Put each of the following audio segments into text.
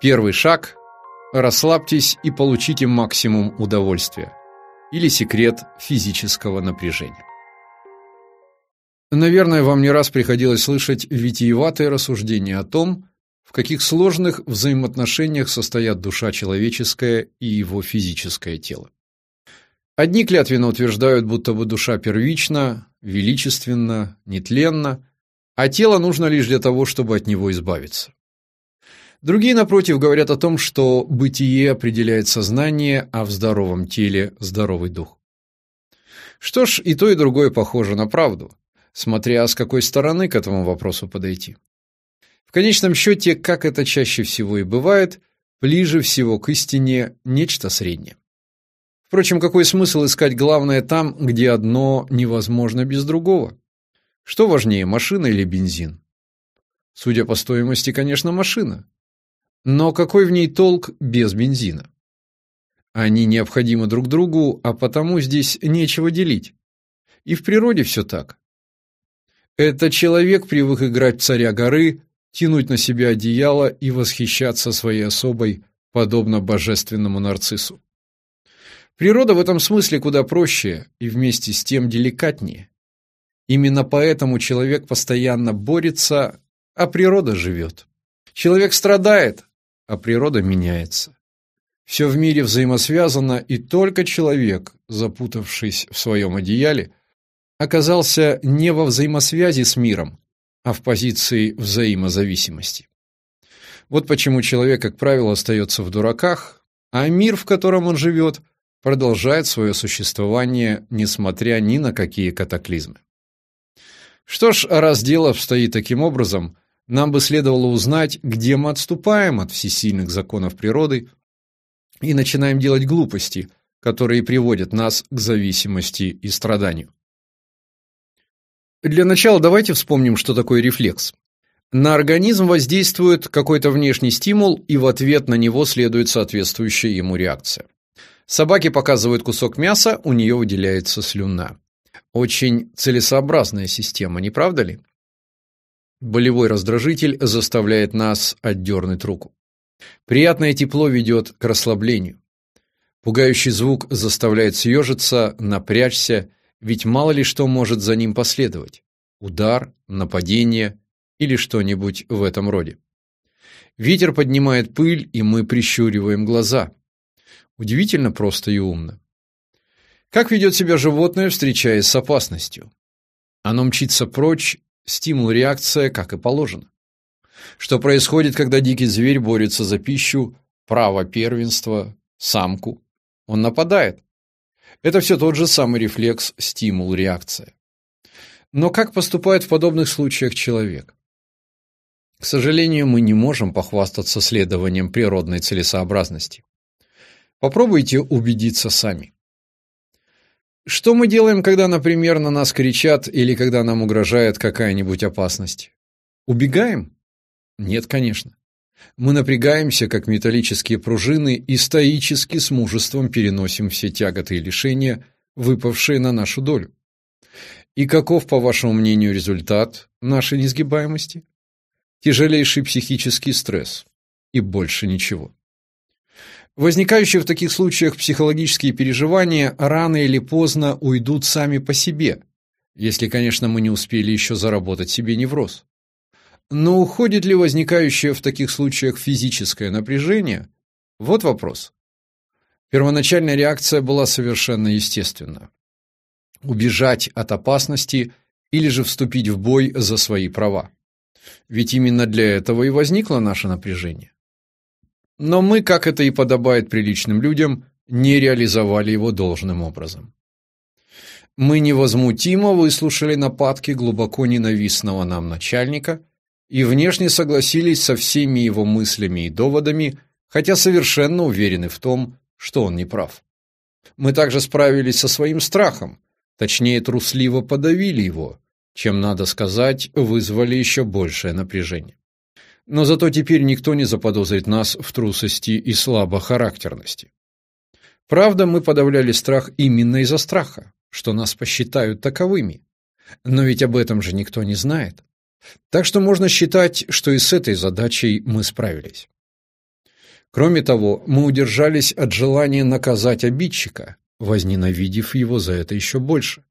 Первый шаг – расслабьтесь и получите максимум удовольствия. Или секрет физического напряжения. Наверное, вам не раз приходилось слышать витиеватые рассуждения о том, в каких сложных взаимоотношениях состоят душа человеческая и его физическое тело. Одни клятвенно утверждают, будто бы душа первична, величественна, нетленна, а тело нужно лишь для того, чтобы от него избавиться. Другие, напротив, говорят о том, что бытие определяет сознание, а в здоровом теле – здоровый дух. Что ж, и то, и другое похоже на правду, смотря с какой стороны к этому вопросу подойти. В конечном счете, как это чаще всего и бывает, ближе всего к истине нечто среднее. Впрочем, какой смысл искать главное там, где одно невозможно без другого? Что важнее, машина или бензин? Судя по стоимости, конечно, машина. Но какой в ней толк без бензина? Они необходимы друг другу, а потому здесь нечего делить. И в природе все так. Это человек привык играть царя горы, тянуть на себя одеяло и восхищаться своей особой, подобно божественному нарциссу. Природа в этом смысле куда проще и вместе с тем деликатнее. Именно поэтому человек постоянно борется, а природа живет. Человек страдает, а природа меняется. Все в мире взаимосвязано, и только человек, запутавшись в своем одеяле, оказался не во взаимосвязи с миром, а в позиции взаимозависимости. Вот почему человек, как правило, остается в дураках, а мир, в котором он живет – продолжает свое существование, несмотря ни на какие катаклизмы. Что ж, раз дело обстоит таким образом, нам бы следовало узнать, где мы отступаем от всесильных законов природы и начинаем делать глупости, которые приводят нас к зависимости и страданию. Для начала давайте вспомним, что такое рефлекс. На организм воздействует какой-то внешний стимул, и в ответ на него следует соответствующая ему реакция. Собаке показывают кусок мяса, у нее выделяется слюна. Очень целесообразная система, не правда ли? Болевой раздражитель заставляет нас отдернуть руку. Приятное тепло ведет к расслаблению. Пугающий звук заставляет съежиться, напрячься, ведь мало ли что может за ним последовать. Удар, нападение или что-нибудь в этом роде. Ветер поднимает пыль, и мы прищуриваем глаза. Удивительно просто и умно. Как ведет себя животное, встречаясь с опасностью? Оно мчится прочь, стимул-реакция, как и положено. Что происходит, когда дикий зверь борется за пищу, право первенства, самку? Он нападает. Это все тот же самый рефлекс, стимул-реакция. Но как поступает в подобных случаях человек? К сожалению, мы не можем похвастаться следованием природной целесообразности. Попробуйте убедиться сами. Что мы делаем, когда, например, на нас кричат или когда нам угрожает какая-нибудь опасность? Убегаем? Нет, конечно. Мы напрягаемся, как металлические пружины, и стоически с мужеством переносим все тяготы и лишения, выпавшие на нашу долю. И каков, по вашему мнению, результат нашей несгибаемости? Тяжелейший психический стресс. И больше ничего. Возникающие в таких случаях психологические переживания рано или поздно уйдут сами по себе, если, конечно, мы не успели еще заработать себе невроз. Но уходит ли возникающее в таких случаях физическое напряжение? Вот вопрос. Первоначальная реакция была совершенно естественна. Убежать от опасности или же вступить в бой за свои права. Ведь именно для этого и возникло наше напряжение. Но мы, как это и подобает приличным людям, не реализовали его должным образом. Мы невозмутимо выслушали нападки глубоко ненавистного нам начальника и внешне согласились со всеми его мыслями и доводами, хотя совершенно уверены в том, что он не прав. Мы также справились со своим страхом, точнее трусливо подавили его, чем, надо сказать, вызвали еще большее напряжение. Но зато теперь никто не заподозрит нас в трусости и слабохарактерности. Правда, мы подавляли страх именно из-за страха, что нас посчитают таковыми. Но ведь об этом же никто не знает. Так что можно считать, что и с этой задачей мы справились. Кроме того, мы удержались от желания наказать обидчика, возненавидев его за это еще больше.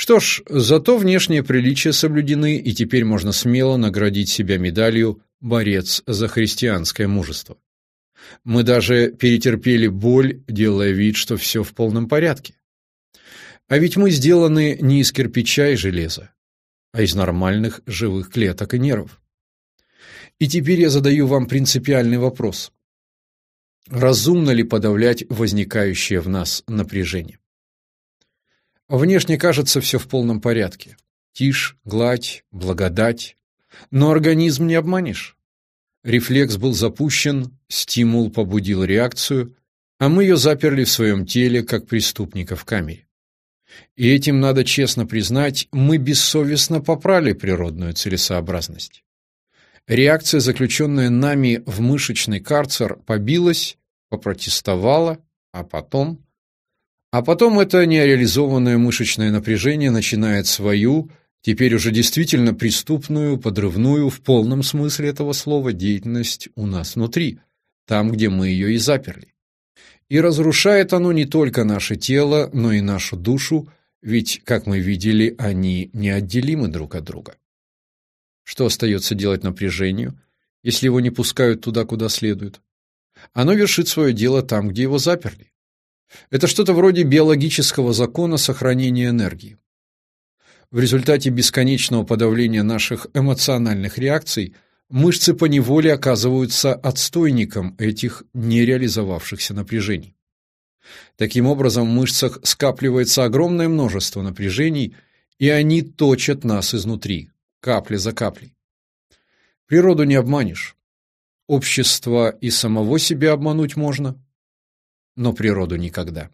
Что ж, зато внешние приличия соблюдены, и теперь можно смело наградить себя медалью «Борец за христианское мужество». Мы даже перетерпели боль, делая вид, что все в полном порядке. А ведь мы сделаны не из кирпича и железа, а из нормальных живых клеток и нервов. И теперь я задаю вам принципиальный вопрос. Разумно ли подавлять возникающее в нас напряжение? Внешне кажется все в полном порядке. Тишь, гладь, благодать. Но организм не обманешь. Рефлекс был запущен, стимул побудил реакцию, а мы ее заперли в своем теле, как преступника в камере. И этим, надо честно признать, мы бессовестно попрали природную целесообразность. Реакция, заключенная нами в мышечный карцер, побилась, попротестовала, а потом а потом это нереализованное мышечное напряжение начинает свою, теперь уже действительно преступную, подрывную, в полном смысле этого слова, деятельность у нас внутри, там, где мы ее и заперли. И разрушает оно не только наше тело, но и нашу душу, ведь, как мы видели, они неотделимы друг от друга. Что остается делать напряжению, если его не пускают туда, куда следует? Оно вершит свое дело там, где его заперли. Это что-то вроде биологического закона сохранения энергии. В результате бесконечного подавления наших эмоциональных реакций мышцы поневоле оказываются отстойником этих нереализовавшихся напряжений. Таким образом, в мышцах скапливается огромное множество напряжений, и они точат нас изнутри, капля за каплей. Природу не обманешь. Общество и самого себя обмануть можно – но природу никогда.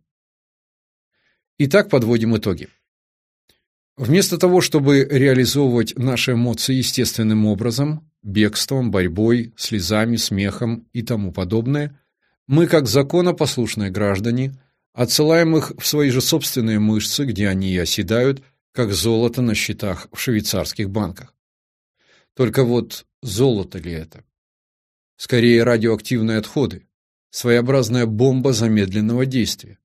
Итак, подводим итоги. Вместо того, чтобы реализовывать наши эмоции естественным образом, бегством, борьбой, слезами, смехом и тому подобное, мы, как законопослушные граждане, отсылаем их в свои же собственные мышцы, где они и оседают, как золото на счетах в швейцарских банках. Только вот золото ли это? Скорее радиоактивные отходы, своеобразная бомба замедленного действия.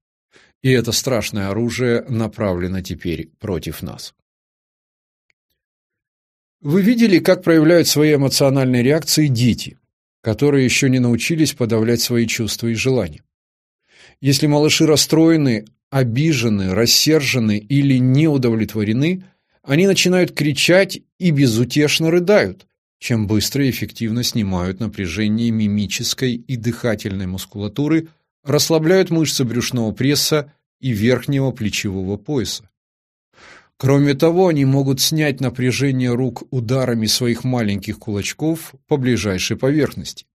И это страшное оружие направлено теперь против нас. Вы видели, как проявляют свои эмоциональные реакции дети, которые еще не научились подавлять свои чувства и желания. Если малыши расстроены, обижены, рассержены или не удовлетворены, они начинают кричать и безутешно рыдают, чем быстро и эффективно снимают напряжение мимической и дыхательной мускулатуры, расслабляют мышцы брюшного пресса и верхнего плечевого пояса. Кроме того, они могут снять напряжение рук ударами своих маленьких кулачков по ближайшей поверхности.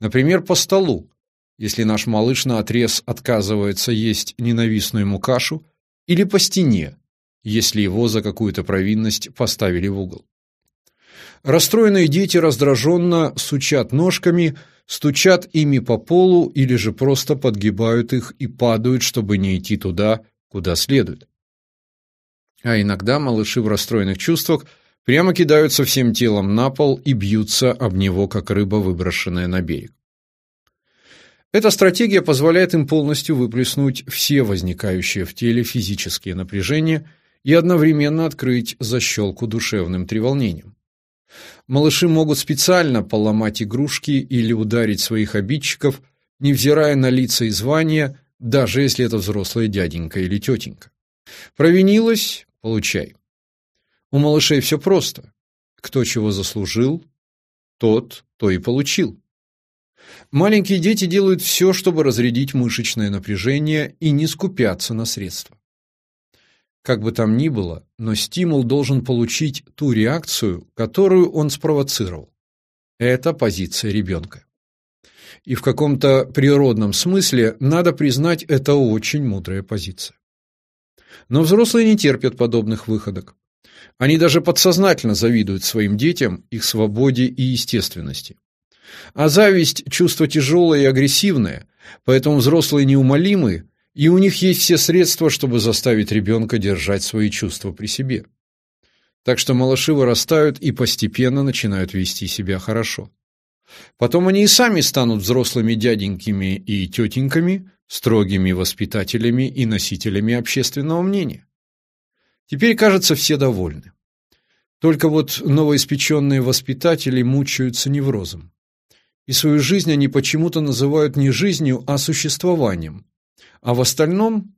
Например, по столу, если наш малыш наотрез отказывается есть ненавистную ему кашу, или по стене, если его за какую-то провинность поставили в угол. Расстроенные дети раздраженно сучат ножками, стучат ими по полу или же просто подгибают их и падают, чтобы не идти туда, куда следует. А иногда малыши в расстроенных чувствах прямо кидаются всем телом на пол и бьются об него, как рыба, выброшенная на берег. Эта стратегия позволяет им полностью выплеснуть все возникающие в теле физические напряжения и одновременно открыть защелку душевным треволнением. Малыши могут специально поломать игрушки или ударить своих обидчиков, невзирая на лица и звания, даже если это взрослая дяденька или тетенька. Провинилась – получай. У малышей все просто. Кто чего заслужил, тот то и получил. Маленькие дети делают все, чтобы разрядить мышечное напряжение и не скупятся на средства. Как бы там ни было, но стимул должен получить ту реакцию, которую он спровоцировал. Это позиция ребенка. И в каком-то природном смысле, надо признать, это очень мудрая позиция. Но взрослые не терпят подобных выходок. Они даже подсознательно завидуют своим детям, их свободе и естественности. А зависть – чувство тяжелое и агрессивное, поэтому взрослые неумолимы и у них есть все средства, чтобы заставить ребенка держать свои чувства при себе. Так что малыши вырастают и постепенно начинают вести себя хорошо. Потом они и сами станут взрослыми дяденьками и тетеньками, строгими воспитателями и носителями общественного мнения. Теперь, кажется, все довольны. Только вот новоиспеченные воспитатели мучаются неврозом. И свою жизнь они почему-то называют не жизнью, а существованием. А в остальном...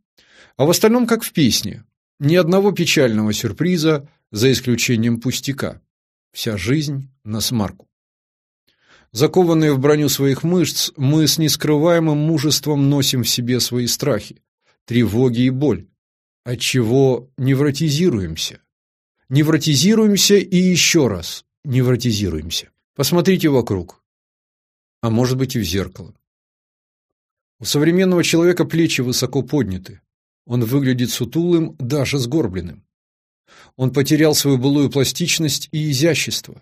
А в остальном, как в песне. Ни одного печального сюрприза, за исключением пустяка. Вся жизнь на смарку. Закованные в броню своих мышц, мы с нескрываемым мужеством носим в себе свои страхи, тревоги и боль, отчего невротизируемся. Невротизируемся и еще раз невротизируемся. Посмотрите вокруг. А может быть и в зеркало. У современного человека плечи высоко подняты. Он выглядит сутулым, даже сгорбленным. Он потерял свою былую пластичность и изящество.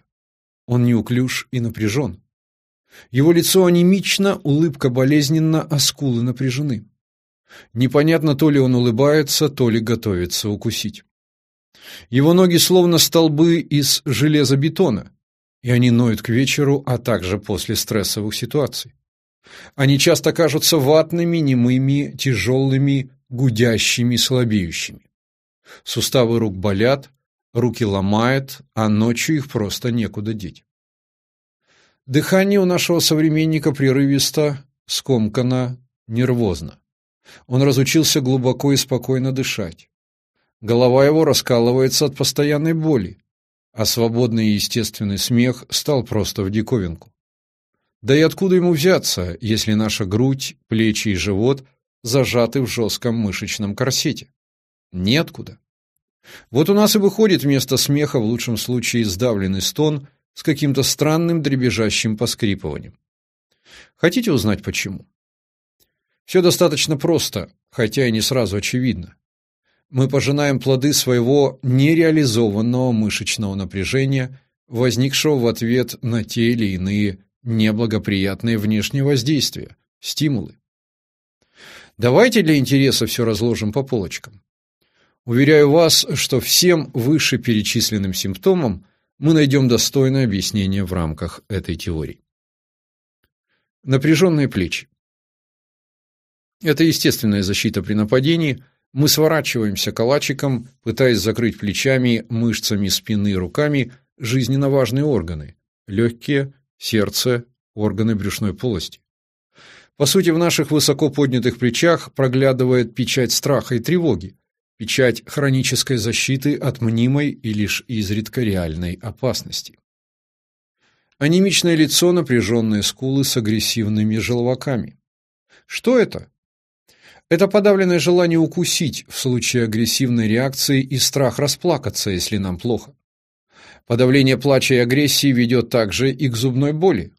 Он неуклюж и напряжен. Его лицо анемично, улыбка болезненна, а скулы напряжены. Непонятно, то ли он улыбается, то ли готовится укусить. Его ноги словно столбы из железобетона, и они ноют к вечеру, а также после стрессовых ситуаций. Они часто кажутся ватными, немыми, тяжелыми, гудящими, слабеющими. Суставы рук болят, руки ломает, а ночью их просто некуда деть. Дыхание у нашего современника прерывисто, скомкано, нервозно. Он разучился глубоко и спокойно дышать. Голова его раскалывается от постоянной боли, а свободный и естественный смех стал просто в диковинку. Да и откуда ему взяться, если наша грудь, плечи и живот зажаты в жестком мышечном корсете? Неоткуда. Вот у нас и выходит вместо смеха в лучшем случае сдавленный стон – с каким-то странным дребезжащим поскрипыванием. Хотите узнать почему? Все достаточно просто, хотя и не сразу очевидно. Мы пожинаем плоды своего нереализованного мышечного напряжения, возникшего в ответ на те или иные неблагоприятные внешние воздействия, стимулы. Давайте для интереса все разложим по полочкам. Уверяю вас, что всем вышеперечисленным симптомам мы найдем достойное объяснение в рамках этой теории. Напряженные плечи. Это естественная защита при нападении. Мы сворачиваемся калачиком, пытаясь закрыть плечами, мышцами спины, руками жизненно важные органы – легкие, сердце, органы брюшной полости. По сути, в наших высоко поднятых плечах проглядывает печать страха и тревоги, печать хронической защиты от мнимой и лишь изредка реальной опасности. Анемичное лицо, напряженные скулы с агрессивными желваками. Что это? Это подавленное желание укусить в случае агрессивной реакции и страх расплакаться, если нам плохо. Подавление плача и агрессии ведет также и к зубной боли.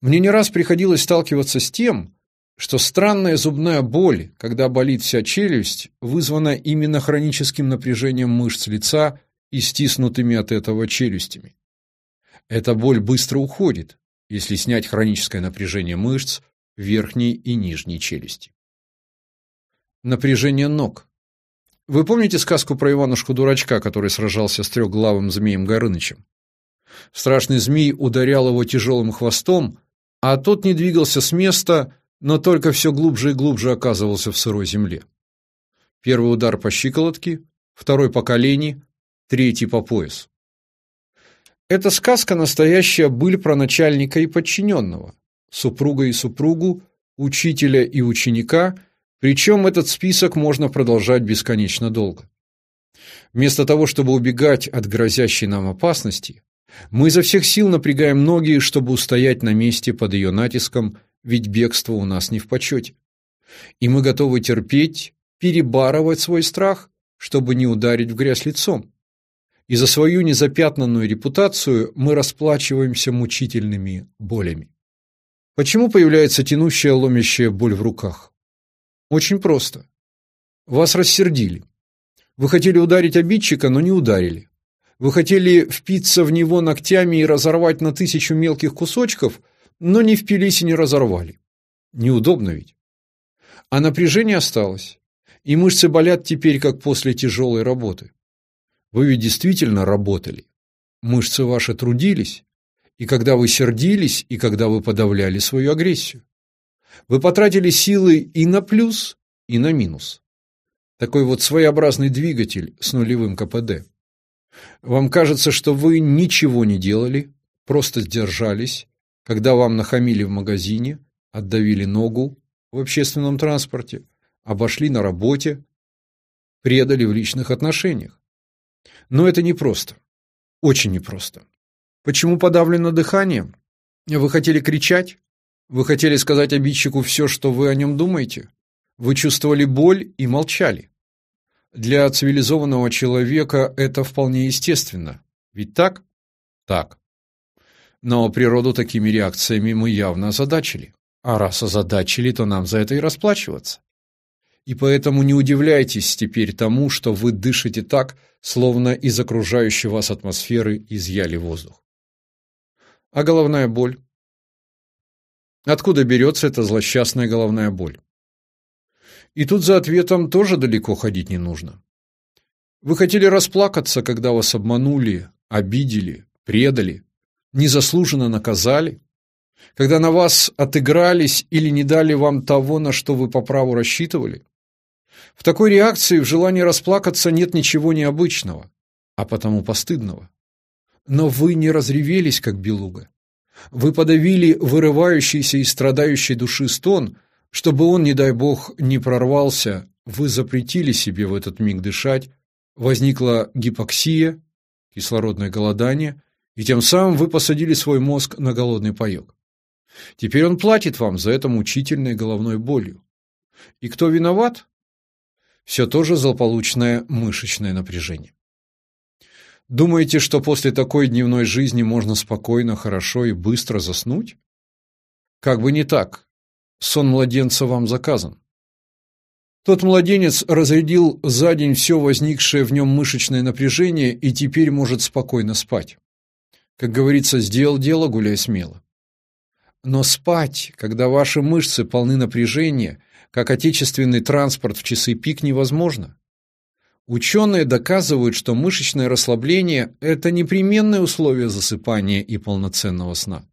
Мне не раз приходилось сталкиваться с тем, что странная зубная боль, когда болит вся челюсть, вызвана именно хроническим напряжением мышц лица и стиснутыми от этого челюстями. Эта боль быстро уходит, если снять хроническое напряжение мышц верхней и нижней челюсти. Напряжение ног. Вы помните сказку про Иванушку-дурачка, который сражался с трехглавым змеем Горынычем? Страшный змей ударял его тяжелым хвостом, а тот не двигался с места, но только все глубже и глубже оказывался в сырой земле. Первый удар по щиколотке, второй по колени, третий по пояс. Эта сказка настоящая быль про начальника и подчиненного, супруга и супругу, учителя и ученика, причем этот список можно продолжать бесконечно долго. Вместо того, чтобы убегать от грозящей нам опасности, мы изо всех сил напрягаем ноги, чтобы устоять на месте под ее натиском – ведь бегство у нас не в почете. И мы готовы терпеть, перебарывать свой страх, чтобы не ударить в грязь лицом. И за свою незапятнанную репутацию мы расплачиваемся мучительными болями. Почему появляется тянущая, ломящая боль в руках? Очень просто. Вас рассердили. Вы хотели ударить обидчика, но не ударили. Вы хотели впиться в него ногтями и разорвать на тысячу мелких кусочков, но не впились и не разорвали. Неудобно ведь. А напряжение осталось, и мышцы болят теперь, как после тяжелой работы. Вы ведь действительно работали. Мышцы ваши трудились, и когда вы сердились, и когда вы подавляли свою агрессию. Вы потратили силы и на плюс, и на минус. Такой вот своеобразный двигатель с нулевым КПД. Вам кажется, что вы ничего не делали, просто сдержались, когда вам нахамили в магазине, отдавили ногу в общественном транспорте, обошли на работе, предали в личных отношениях. Но это непросто. Очень непросто. Почему подавлено дыхание? Вы хотели кричать? Вы хотели сказать обидчику все, что вы о нем думаете? Вы чувствовали боль и молчали. Для цивилизованного человека это вполне естественно. Ведь так? Так. Но природу такими реакциями мы явно озадачили. А раз озадачили, то нам за это и расплачиваться. И поэтому не удивляйтесь теперь тому, что вы дышите так, словно из окружающей вас атмосферы изъяли воздух. А головная боль? Откуда берется эта злосчастная головная боль? И тут за ответом тоже далеко ходить не нужно. Вы хотели расплакаться, когда вас обманули, обидели, предали, незаслуженно наказали, когда на вас отыгрались или не дали вам того, на что вы по праву рассчитывали? В такой реакции в желании расплакаться нет ничего необычного, а потому постыдного. Но вы не разревелись, как белуга. Вы подавили вырывающийся из страдающей души стон, чтобы он, не дай бог, не прорвался, вы запретили себе в этот миг дышать, возникла гипоксия, кислородное голодание, и тем самым вы посадили свой мозг на голодный паёк. Теперь он платит вам за это мучительной головной болью. И кто виноват? Все то же злополучное мышечное напряжение. Думаете, что после такой дневной жизни можно спокойно, хорошо и быстро заснуть? Как бы не так. Сон младенца вам заказан. Тот младенец разрядил за день все возникшее в нем мышечное напряжение и теперь может спокойно спать. Как говорится, сделал дело, гуляй смело. Но спать, когда ваши мышцы полны напряжения, как отечественный транспорт в часы пик, невозможно. Ученые доказывают, что мышечное расслабление – это непременное условие засыпания и полноценного сна.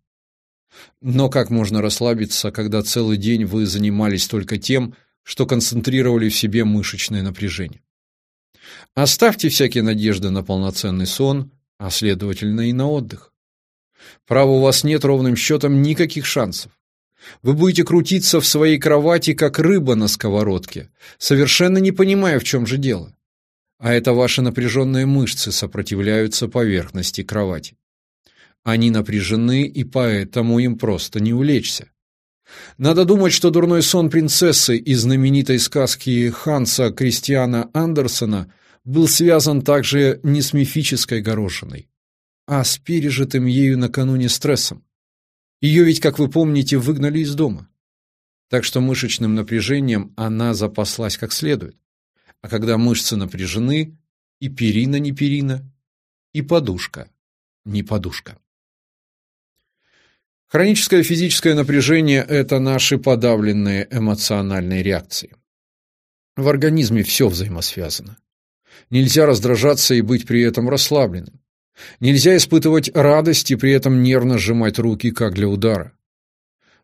Но как можно расслабиться, когда целый день вы занимались только тем, что концентрировали в себе мышечное напряжение? Оставьте всякие надежды на полноценный сон, а следовательно и на отдых. Право у вас нет ровным счетом никаких шансов. Вы будете крутиться в своей кровати, как рыба на сковородке, совершенно не понимая, в чем же дело а это ваши напряженные мышцы сопротивляются поверхности кровати. Они напряжены, и поэтому им просто не улечься. Надо думать, что дурной сон принцессы из знаменитой сказки Ханса Кристиана Андерсона был связан также не с мифической горошиной, а с пережитым ею накануне стрессом. Ее ведь, как вы помните, выгнали из дома. Так что мышечным напряжением она запаслась как следует. А когда мышцы напряжены, и перина не перина, и подушка не подушка. Хроническое физическое напряжение – это наши подавленные эмоциональные реакции. В организме все взаимосвязано. Нельзя раздражаться и быть при этом расслабленным. Нельзя испытывать радость и при этом нервно сжимать руки, как для удара.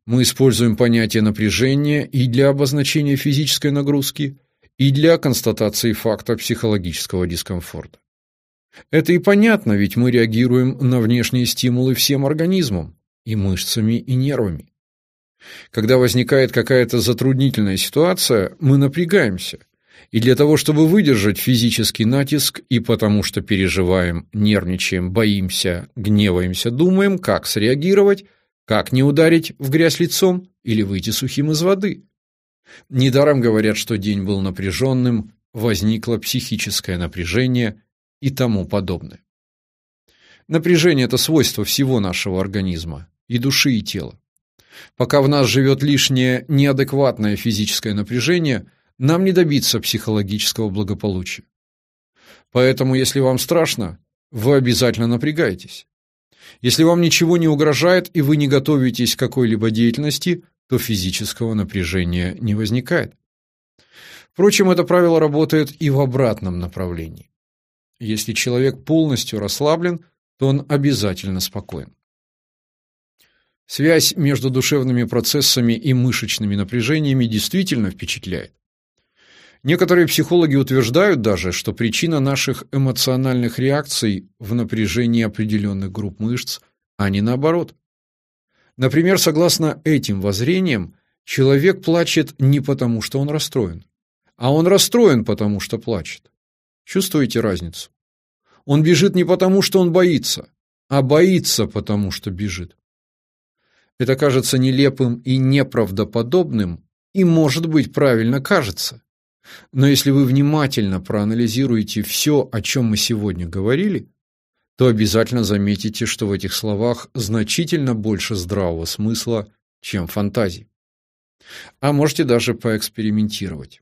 Мы используем понятие напряжения и для обозначения физической нагрузки, и для констатации факта психологического дискомфорта. Это и понятно, ведь мы реагируем на внешние стимулы всем организмом, и мышцами, и нервами. Когда возникает какая-то затруднительная ситуация, мы напрягаемся. И для того, чтобы выдержать физический натиск, и потому что переживаем, нервничаем, боимся, гневаемся, думаем, как среагировать, как не ударить в грязь лицом или выйти сухим из воды. Недаром говорят, что день был напряженным, возникло психическое напряжение и тому подобное. Напряжение – это свойство всего нашего организма, и души, и тела. Пока в нас живет лишнее неадекватное физическое напряжение, нам не добиться психологического благополучия. Поэтому, если вам страшно, вы обязательно напрягаетесь. Если вам ничего не угрожает и вы не готовитесь к какой-либо деятельности, то физического напряжения не возникает. Впрочем, это правило работает и в обратном направлении. Если человек полностью расслаблен, то он обязательно спокоен. Связь между душевными процессами и мышечными напряжениями действительно впечатляет. Некоторые психологи утверждают даже, что причина наших эмоциональных реакций в напряжении определенных групп мышц, а не наоборот. Например, согласно этим воззрениям, человек плачет не потому, что он расстроен, а он расстроен потому, что плачет. Чувствуете разницу? Он бежит не потому, что он боится, а боится потому, что бежит. Это кажется нелепым и неправдоподобным, и, может быть, правильно кажется. Но если вы внимательно проанализируете все, о чем мы сегодня говорили, то обязательно заметите, что в этих словах значительно больше здравого смысла, чем фантазий. А можете даже поэкспериментировать.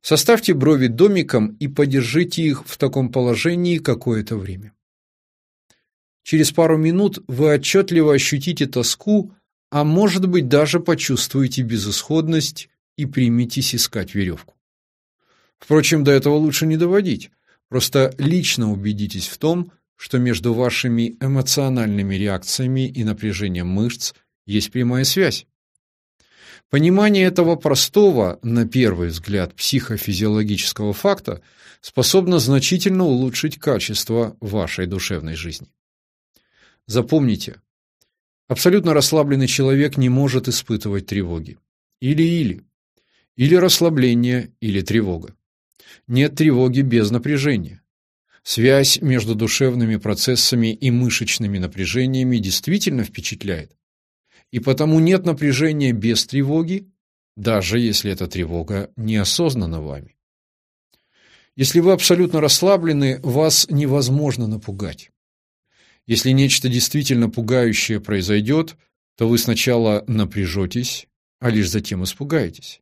Составьте брови домиком и подержите их в таком положении какое-то время. Через пару минут вы отчетливо ощутите тоску, а может быть даже почувствуете безысходность и приметесь искать веревку. Впрочем, до этого лучше не доводить. Просто лично убедитесь в том, что между вашими эмоциональными реакциями и напряжением мышц есть прямая связь. Понимание этого простого, на первый взгляд, психофизиологического факта способно значительно улучшить качество вашей душевной жизни. Запомните, абсолютно расслабленный человек не может испытывать тревоги. Или-или. Или расслабление, или тревога. Нет тревоги без напряжения. Связь между душевными процессами и мышечными напряжениями действительно впечатляет. И потому нет напряжения без тревоги, даже если эта тревога неосознанна вами. Если вы абсолютно расслаблены, вас невозможно напугать. Если нечто действительно пугающее произойдет, то вы сначала напряжетесь, а лишь затем испугаетесь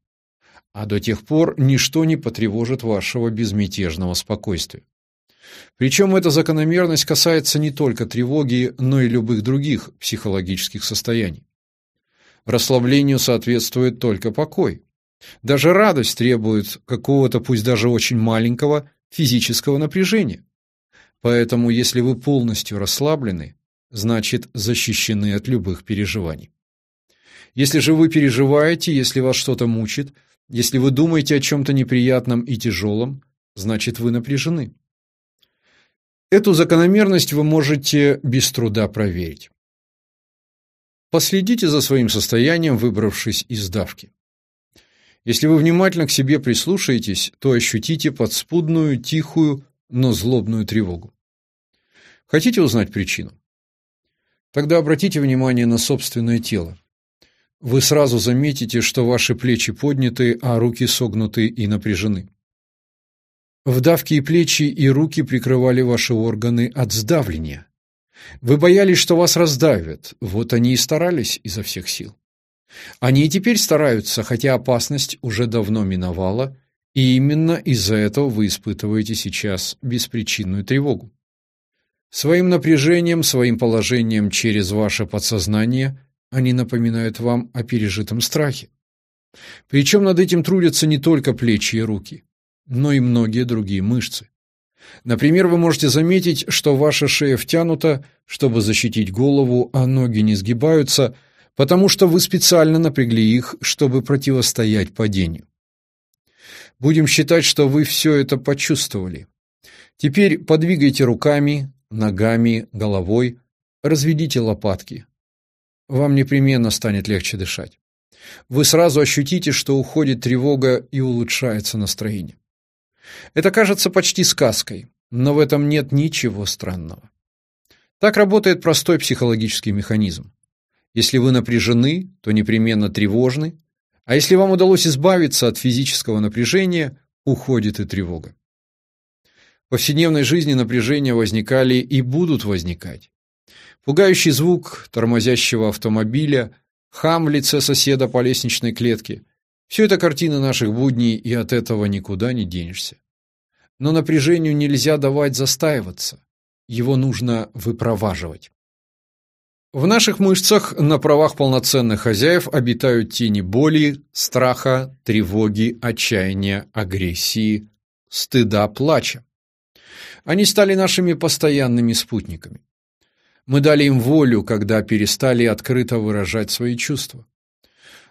а до тех пор ничто не потревожит вашего безмятежного спокойствия. Причем эта закономерность касается не только тревоги, но и любых других психологических состояний. Расслаблению соответствует только покой. Даже радость требует какого-то, пусть даже очень маленького, физического напряжения. Поэтому, если вы полностью расслаблены, значит защищены от любых переживаний. Если же вы переживаете, если вас что-то мучит, если вы думаете о чем-то неприятном и тяжелом, значит вы напряжены. Эту закономерность вы можете без труда проверить. Последите за своим состоянием, выбравшись из давки. Если вы внимательно к себе прислушаетесь, то ощутите подспудную, тихую, но злобную тревогу. Хотите узнать причину? Тогда обратите внимание на собственное тело. Вы сразу заметите, что ваши плечи подняты, а руки согнуты и напряжены. Вдавки и плечи, и руки прикрывали ваши органы от сдавления. Вы боялись, что вас раздавят, вот они и старались изо всех сил. Они и теперь стараются, хотя опасность уже давно миновала, и именно из-за этого вы испытываете сейчас беспричинную тревогу. Своим напряжением, своим положением через ваше подсознание они напоминают вам о пережитом страхе. Причем над этим трудятся не только плечи и руки, но и многие другие мышцы. Например, вы можете заметить, что ваша шея втянута, чтобы защитить голову, а ноги не сгибаются, потому что вы специально напрягли их, чтобы противостоять падению. Будем считать, что вы все это почувствовали. Теперь подвигайте руками, ногами, головой, разведите лопатки вам непременно станет легче дышать. Вы сразу ощутите, что уходит тревога и улучшается настроение. Это кажется почти сказкой, но в этом нет ничего странного. Так работает простой психологический механизм. Если вы напряжены, то непременно тревожны, а если вам удалось избавиться от физического напряжения, уходит и тревога. В повседневной жизни напряжения возникали и будут возникать. Пугающий звук тормозящего автомобиля, хам в лице соседа по лестничной клетке – все это картины наших будней, и от этого никуда не денешься. Но напряжению нельзя давать застаиваться, его нужно выпроваживать. В наших мышцах на правах полноценных хозяев обитают тени боли, страха, тревоги, отчаяния, агрессии, стыда, плача. Они стали нашими постоянными спутниками. Мы дали им волю, когда перестали открыто выражать свои чувства.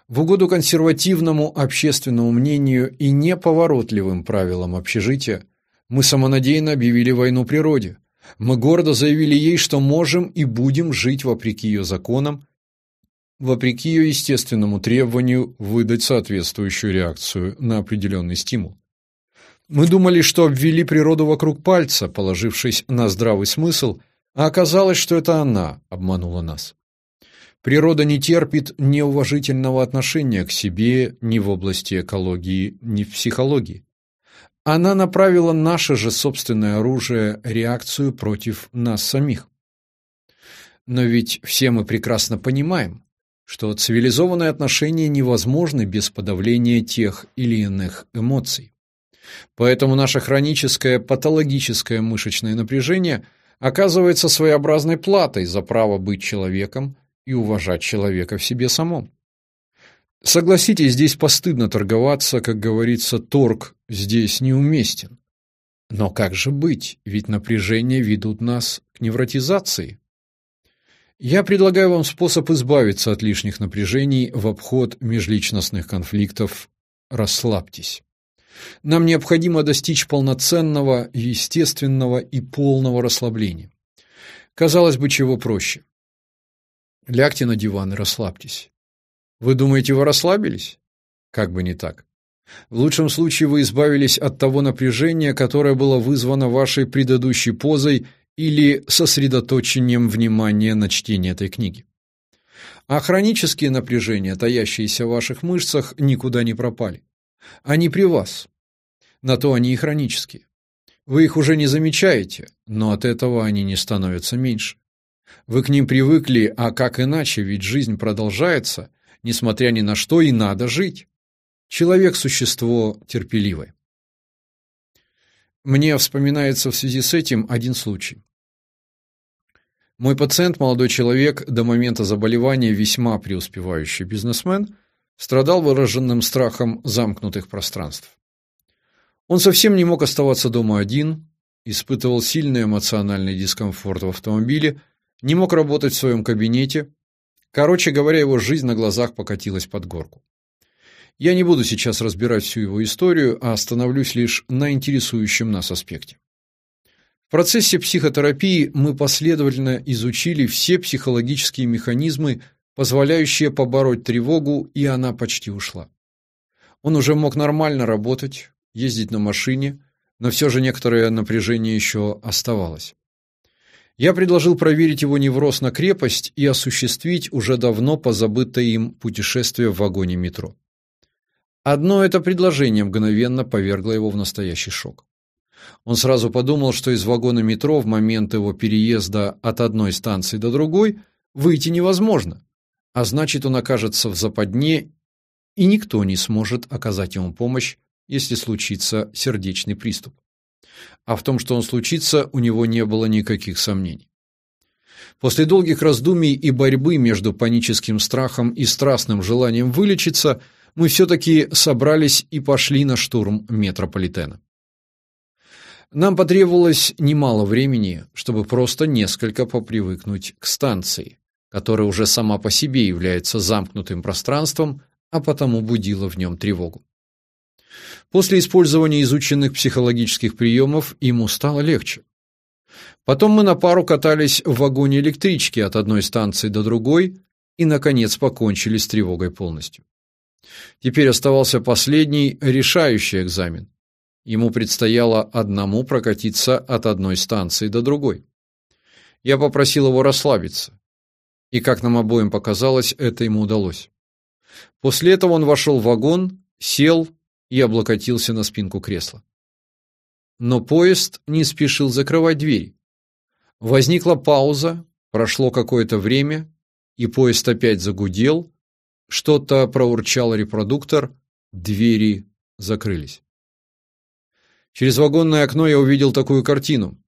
В угоду консервативному общественному мнению и неповоротливым правилам общежития мы самонадеянно объявили войну природе. Мы гордо заявили ей, что можем и будем жить вопреки ее законам, вопреки ее естественному требованию выдать соответствующую реакцию на определенный стимул. Мы думали, что обвели природу вокруг пальца, положившись на здравый смысл, а оказалось, что это она обманула нас. Природа не терпит неуважительного отношения к себе ни в области экологии, ни в психологии. Она направила наше же собственное оружие, реакцию против нас самих. Но ведь все мы прекрасно понимаем, что цивилизованные отношения невозможны без подавления тех или иных эмоций. Поэтому наше хроническое патологическое мышечное напряжение оказывается своеобразной платой за право быть человеком и уважать человека в себе самом. Согласитесь, здесь постыдно торговаться, как говорится, торг здесь неуместен. Но как же быть, ведь напряжения ведут нас к невротизации. Я предлагаю вам способ избавиться от лишних напряжений в обход межличностных конфликтов. Расслабьтесь. Нам необходимо достичь полноценного, естественного и полного расслабления. Казалось бы, чего проще. Лягте на диван и расслабьтесь. Вы думаете, вы расслабились? Как бы не так. В лучшем случае вы избавились от того напряжения, которое было вызвано вашей предыдущей позой или сосредоточением внимания на чтении этой книги. А хронические напряжения, таящиеся в ваших мышцах, никуда не пропали. Они при вас. На то они и хронические. Вы их уже не замечаете, но от этого они не становятся меньше. Вы к ним привыкли, а как иначе, ведь жизнь продолжается, несмотря ни на что, и надо жить. Человек – существо терпеливое. Мне вспоминается в связи с этим один случай. Мой пациент, молодой человек, до момента заболевания весьма преуспевающий бизнесмен, страдал выраженным страхом замкнутых пространств. Он совсем не мог оставаться дома один, испытывал сильный эмоциональный дискомфорт в автомобиле, не мог работать в своем кабинете. Короче говоря, его жизнь на глазах покатилась под горку. Я не буду сейчас разбирать всю его историю, а остановлюсь лишь на интересующем нас аспекте. В процессе психотерапии мы последовательно изучили все психологические механизмы, позволяющие побороть тревогу, и она почти ушла. Он уже мог нормально работать, ездить на машине, но все же некоторое напряжение еще оставалось. Я предложил проверить его невроз на крепость и осуществить уже давно позабытое им путешествие в вагоне метро. Одно это предложение мгновенно повергло его в настоящий шок. Он сразу подумал, что из вагона метро в момент его переезда от одной станции до другой выйти невозможно, а значит, он окажется в западне, и никто не сможет оказать ему помощь, если случится сердечный приступ. А в том, что он случится, у него не было никаких сомнений. После долгих раздумий и борьбы между паническим страхом и страстным желанием вылечиться – мы все-таки собрались и пошли на штурм метрополитена. Нам потребовалось немало времени, чтобы просто несколько попривыкнуть к станции, которая уже сама по себе является замкнутым пространством, а потому будила в нем тревогу. После использования изученных психологических приемов ему стало легче. Потом мы на пару катались в вагоне электрички от одной станции до другой и, наконец, покончили с тревогой полностью. Теперь оставался последний, решающий экзамен. Ему предстояло одному прокатиться от одной станции до другой. Я попросил его расслабиться. И, как нам обоим показалось, это ему удалось. После этого он вошел в вагон, сел и облокотился на спинку кресла. Но поезд не спешил закрывать двери. Возникла пауза, прошло какое-то время, и поезд опять загудел, что-то проурчал репродуктор, двери закрылись. Через вагонное окно я увидел такую картину.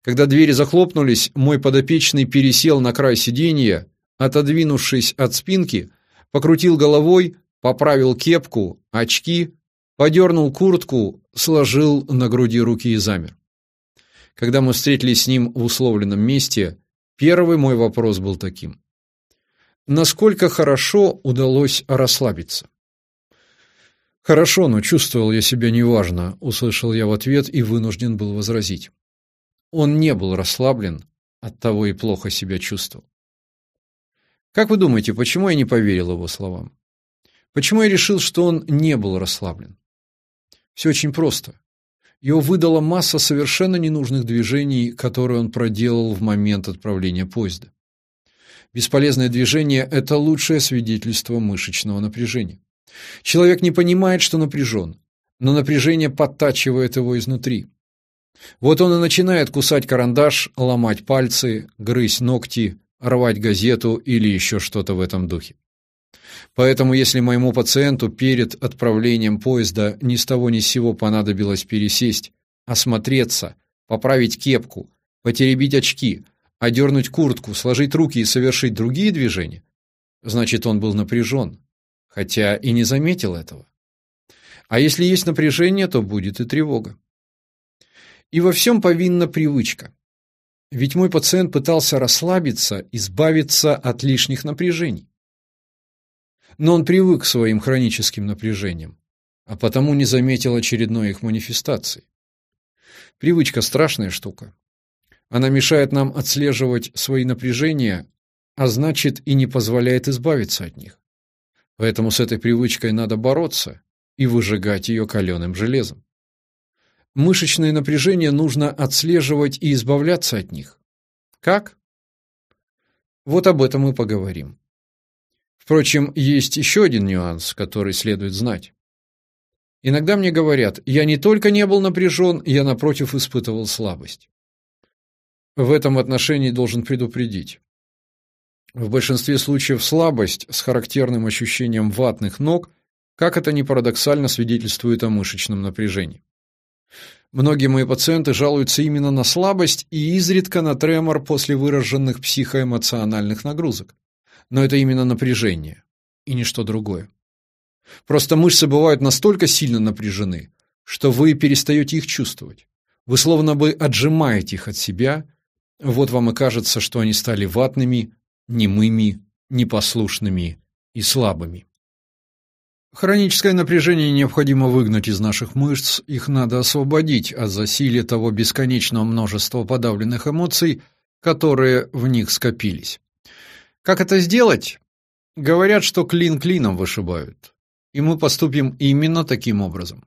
Когда двери захлопнулись, мой подопечный пересел на край сиденья, отодвинувшись от спинки, покрутил головой, поправил кепку, очки, подернул куртку, сложил на груди руки и замер. Когда мы встретились с ним в условленном месте, Первый мой вопрос был таким: насколько хорошо удалось расслабиться? Хорошо, но чувствовал я себя неважно, услышал я в ответ и вынужден был возразить. Он не был расслаблен, оттого и плохо себя чувствовал. Как вы думаете, почему я не поверил его словам? Почему я решил, что он не был расслаблен? Все очень просто. Его выдала масса совершенно ненужных движений, которые он проделал в момент отправления поезда. Бесполезное движение – это лучшее свидетельство мышечного напряжения. Человек не понимает, что напряжен, но напряжение подтачивает его изнутри. Вот он и начинает кусать карандаш, ломать пальцы, грызть ногти, рвать газету или еще что-то в этом духе. Поэтому если моему пациенту перед отправлением поезда ни с того ни с сего понадобилось пересесть, осмотреться, поправить кепку, потеребить очки, одернуть куртку, сложить руки и совершить другие движения, значит, он был напряжен, хотя и не заметил этого. А если есть напряжение, то будет и тревога. И во всем повинна привычка. Ведь мой пациент пытался расслабиться, избавиться от лишних напряжений но он привык к своим хроническим напряжениям, а потому не заметил очередной их манифестации. Привычка страшная штука. Она мешает нам отслеживать свои напряжения, а значит и не позволяет избавиться от них. Поэтому с этой привычкой надо бороться и выжигать ее каленым железом. Мышечное напряжение нужно отслеживать и избавляться от них. Как? Вот об этом мы поговорим. Впрочем, есть еще один нюанс, который следует знать. Иногда мне говорят: "Я не только не был напряжен, я напротив испытывал слабость". В этом отношении должен предупредить. В большинстве случаев слабость с характерным ощущением ватных ног, как это ни парадоксально, свидетельствует о мышечном напряжении. Многие мои пациенты жалуются именно на слабость и изредка на тремор после выраженных психоэмоциональных нагрузок но это именно напряжение и ничто другое. Просто мышцы бывают настолько сильно напряжены, что вы перестаете их чувствовать. Вы словно бы отжимаете их от себя. Вот вам и кажется, что они стали ватными, немыми, непослушными и слабыми. Хроническое напряжение необходимо выгнать из наших мышц, их надо освободить от засилия того бесконечного множества подавленных эмоций, которые в них скопились. Как это сделать? Говорят, что клин клином вышибают. И мы поступим именно таким образом.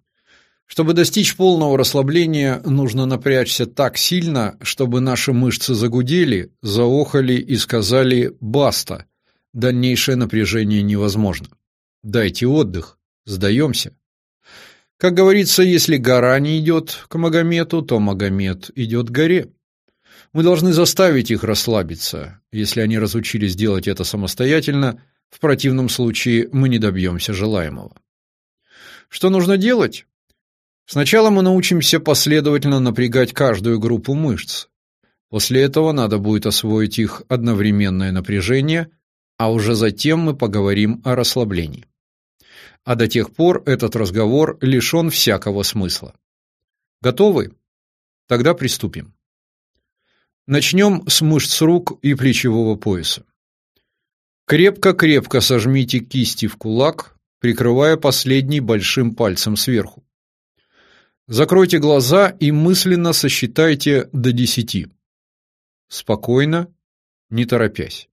Чтобы достичь полного расслабления, нужно напрячься так сильно, чтобы наши мышцы загудели, заохали и сказали «баста». Дальнейшее напряжение невозможно. Дайте отдых, сдаемся. Как говорится, если гора не идет к Магомету, то Магомет идет к горе. Мы должны заставить их расслабиться. Если они разучились делать это самостоятельно, в противном случае мы не добьемся желаемого. Что нужно делать? Сначала мы научимся последовательно напрягать каждую группу мышц. После этого надо будет освоить их одновременное напряжение, а уже затем мы поговорим о расслаблении. А до тех пор этот разговор лишен всякого смысла. Готовы? Тогда приступим. Начнем с мышц рук и плечевого пояса. Крепко-крепко сожмите кисти в кулак, прикрывая последний большим пальцем сверху. Закройте глаза и мысленно сосчитайте до десяти. Спокойно, не торопясь.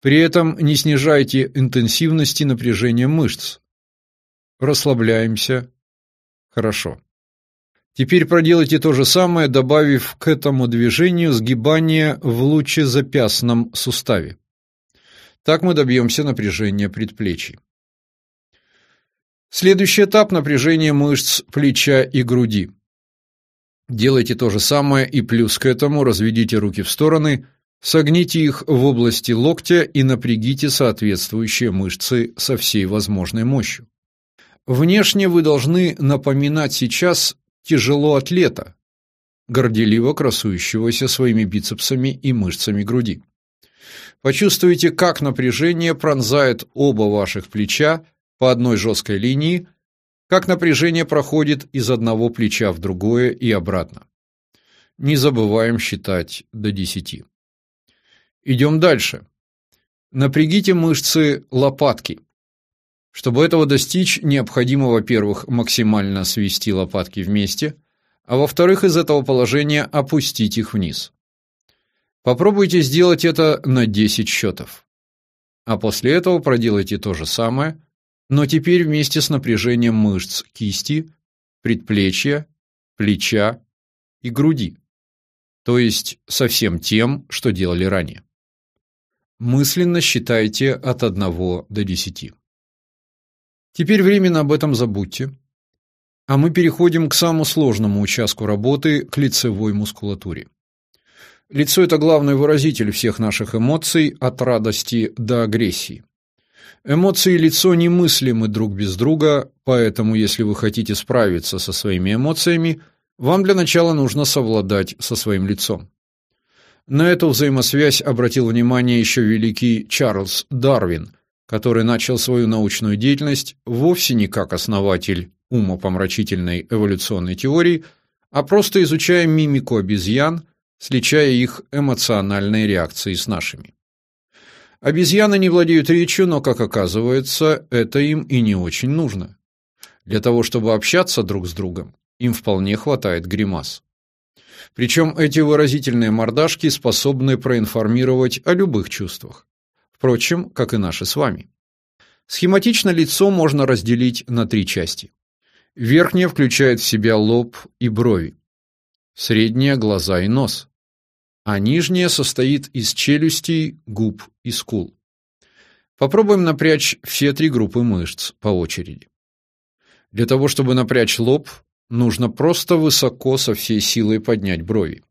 При этом не снижайте интенсивности напряжения мышц. Расслабляемся. Хорошо. Теперь проделайте то же самое, добавив к этому движению сгибание в лучезапястном суставе. Так мы добьемся напряжения предплечий. Следующий этап напряжение мышц плеча и груди. Делайте то же самое и плюс к этому разведите руки в стороны, согните их в области локтя и напрягите соответствующие мышцы со всей возможной мощью. Внешне вы должны напоминать сейчас тяжело атлета, горделиво красующегося своими бицепсами и мышцами груди. Почувствуйте, как напряжение пронзает оба ваших плеча по одной жесткой линии, как напряжение проходит из одного плеча в другое и обратно. Не забываем считать до десяти. Идем дальше. Напрягите мышцы лопатки. Чтобы этого достичь, необходимо, во-первых, максимально свести лопатки вместе, а во-вторых, из этого положения опустить их вниз. Попробуйте сделать это на 10 счетов. А после этого проделайте то же самое, но теперь вместе с напряжением мышц кисти, предплечья, плеча и груди. То есть со всем тем, что делали ранее. Мысленно считайте от 1 до 10. Теперь временно об этом забудьте. А мы переходим к самому сложному участку работы к лицевой мускулатуре. Лицо это главный выразитель всех наших эмоций от радости до агрессии. Эмоции и лицо немыслимы друг без друга, поэтому если вы хотите справиться со своими эмоциями, вам для начала нужно совладать со своим лицом. На эту взаимосвязь обратил внимание еще великий Чарльз Дарвин, который начал свою научную деятельность вовсе не как основатель умопомрачительной эволюционной теории, а просто изучая мимику обезьян, сличая их эмоциональные реакции с нашими. Обезьяны не владеют речью, но, как оказывается, это им и не очень нужно. Для того, чтобы общаться друг с другом, им вполне хватает гримас. Причем эти выразительные мордашки способны проинформировать о любых чувствах. Впрочем, как и наши с вами. Схематично лицо можно разделить на три части. Верхняя включает в себя лоб и брови. Средняя – глаза и нос а нижняя состоит из челюстей, губ и скул. Попробуем напрячь все три группы мышц по очереди. Для того, чтобы напрячь лоб, нужно просто высоко со всей силой поднять брови.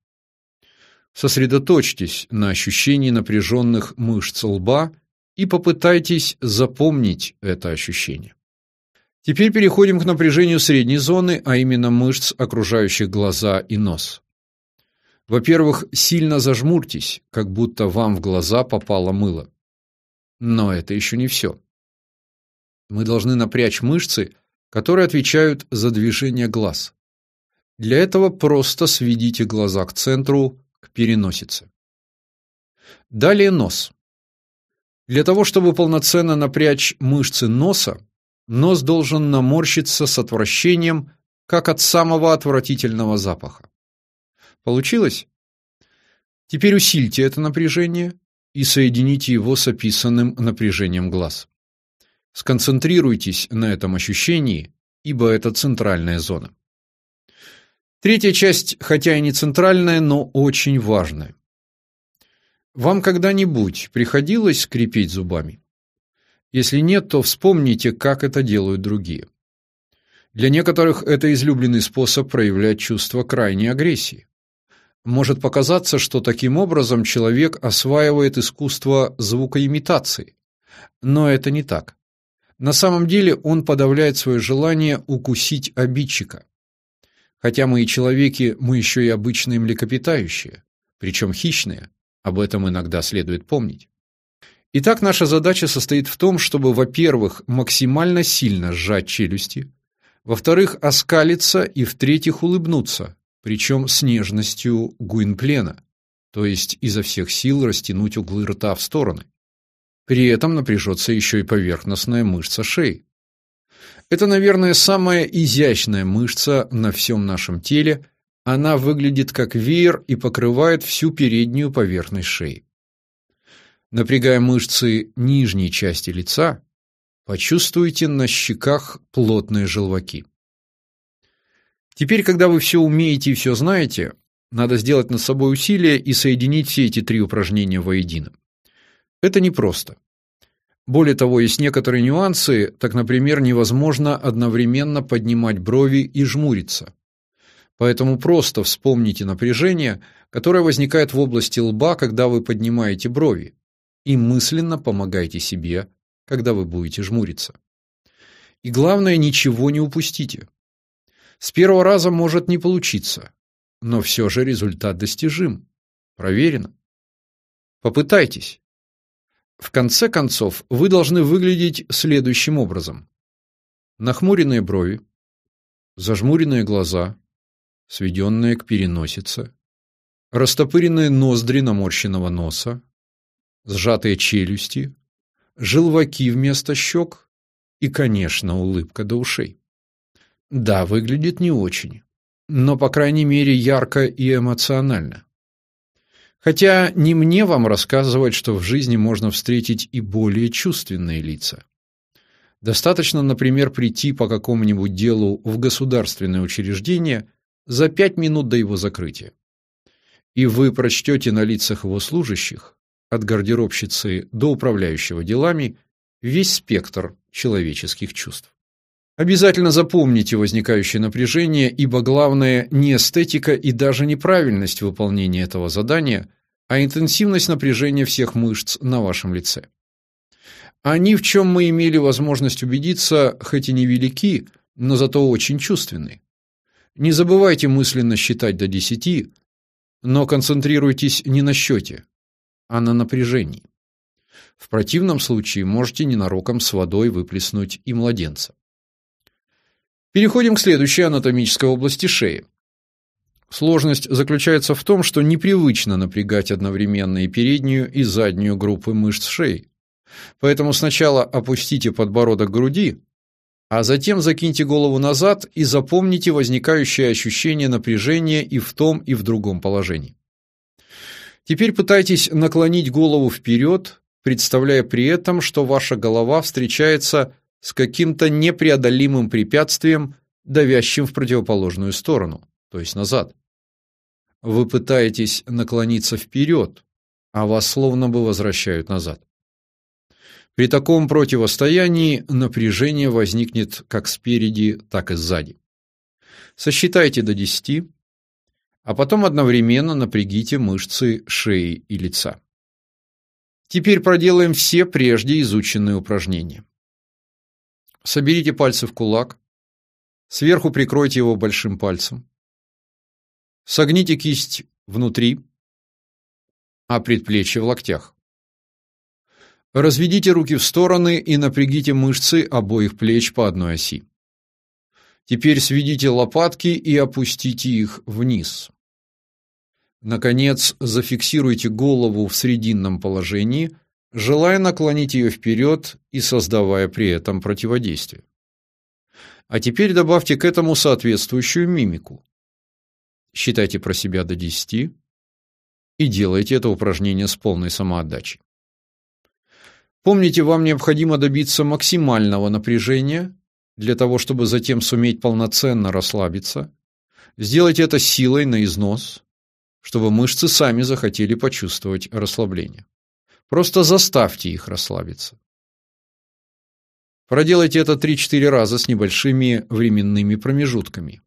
Сосредоточьтесь на ощущении напряженных мышц лба и попытайтесь запомнить это ощущение. Теперь переходим к напряжению средней зоны, а именно мышц, окружающих глаза и нос. Во-первых, сильно зажмурьтесь, как будто вам в глаза попало мыло. Но это еще не все. Мы должны напрячь мышцы, которые отвечают за движение глаз. Для этого просто сведите глаза к центру, к переносице. Далее нос. Для того, чтобы полноценно напрячь мышцы носа, нос должен наморщиться с отвращением, как от самого отвратительного запаха. Получилось? Теперь усильте это напряжение и соедините его с описанным напряжением глаз. Сконцентрируйтесь на этом ощущении, ибо это центральная зона. Третья часть, хотя и не центральная, но очень важная. Вам когда-нибудь приходилось скрипеть зубами? Если нет, то вспомните, как это делают другие. Для некоторых это излюбленный способ проявлять чувство крайней агрессии. Может показаться, что таким образом человек осваивает искусство звукоимитации. Но это не так. На самом деле он подавляет свое желание укусить обидчика. Хотя мы и человеки, мы еще и обычные млекопитающие, причем хищные. Об этом иногда следует помнить. Итак, наша задача состоит в том, чтобы, во-первых, максимально сильно сжать челюсти, во-вторых, оскалиться и, в-третьих, улыбнуться, причем с нежностью Гуинплена, то есть изо всех сил растянуть углы рта в стороны. При этом напряжется еще и поверхностная мышца шеи. Это, наверное, самая изящная мышца на всем нашем теле. Она выглядит как веер и покрывает всю переднюю поверхность шеи. Напрягая мышцы нижней части лица, почувствуйте на щеках плотные желваки. Теперь, когда вы все умеете и все знаете, надо сделать над собой усилие и соединить все эти три упражнения воедино. Это непросто. Более того, есть некоторые нюансы, так, например, невозможно одновременно поднимать брови и жмуриться. Поэтому просто вспомните напряжение, которое возникает в области лба, когда вы поднимаете брови, и мысленно помогайте себе, когда вы будете жмуриться. И главное, ничего не упустите. С первого раза может не получиться, но все же результат достижим. Проверено. Попытайтесь. В конце концов, вы должны выглядеть следующим образом. Нахмуренные брови, зажмуренные глаза, сведенные к переносице, растопыренные ноздри наморщенного носа, сжатые челюсти, желваки вместо щек и, конечно, улыбка до ушей. Да, выглядит не очень, но, по крайней мере, ярко и эмоционально. Хотя не мне вам рассказывать, что в жизни можно встретить и более чувственные лица. Достаточно, например, прийти по какому-нибудь делу в государственное учреждение за пять минут до его закрытия. И вы прочтете на лицах его служащих, от гардеробщицы до управляющего делами, весь спектр человеческих чувств. Обязательно запомните возникающее напряжение, ибо главное не эстетика и даже неправильность выполнения этого задания, а интенсивность напряжения всех мышц на вашем лице. Они, в чем мы имели возможность убедиться, хоть и невелики, но зато очень чувственны. Не забывайте мысленно считать до десяти, но концентрируйтесь не на счете, а на напряжении. В противном случае можете ненароком с водой выплеснуть и младенца. Переходим к следующей анатомической области шеи. Сложность заключается в том, что непривычно напрягать одновременно и переднюю, и заднюю группы мышц шеи. Поэтому сначала опустите подбородок к груди, а затем закиньте голову назад и запомните возникающее ощущение напряжения и в том, и в другом положении. Теперь пытайтесь наклонить голову вперед, представляя при этом, что ваша голова встречается с каким-то непреодолимым препятствием, давящим в противоположную сторону, то есть назад. Вы пытаетесь наклониться вперед, а вас словно бы возвращают назад. При таком противостоянии напряжение возникнет как спереди, так и сзади. Сосчитайте до 10, а потом одновременно напрягите мышцы шеи и лица. Теперь проделаем все прежде изученные упражнения. Соберите пальцы в кулак. Сверху прикройте его большим пальцем. Согните кисть внутри, а предплечье в локтях. Разведите руки в стороны и напрягите мышцы обоих плеч по одной оси. Теперь сведите лопатки и опустите их вниз. Наконец, зафиксируйте голову в срединном положении – желая наклонить ее вперед и создавая при этом противодействие. А теперь добавьте к этому соответствующую мимику. Считайте про себя до 10 и делайте это упражнение с полной самоотдачей. Помните, вам необходимо добиться максимального напряжения для того, чтобы затем суметь полноценно расслабиться. Сделайте это силой на износ, чтобы мышцы сами захотели почувствовать расслабление. Просто заставьте их расслабиться. Проделайте это 3-4 раза с небольшими временными промежутками.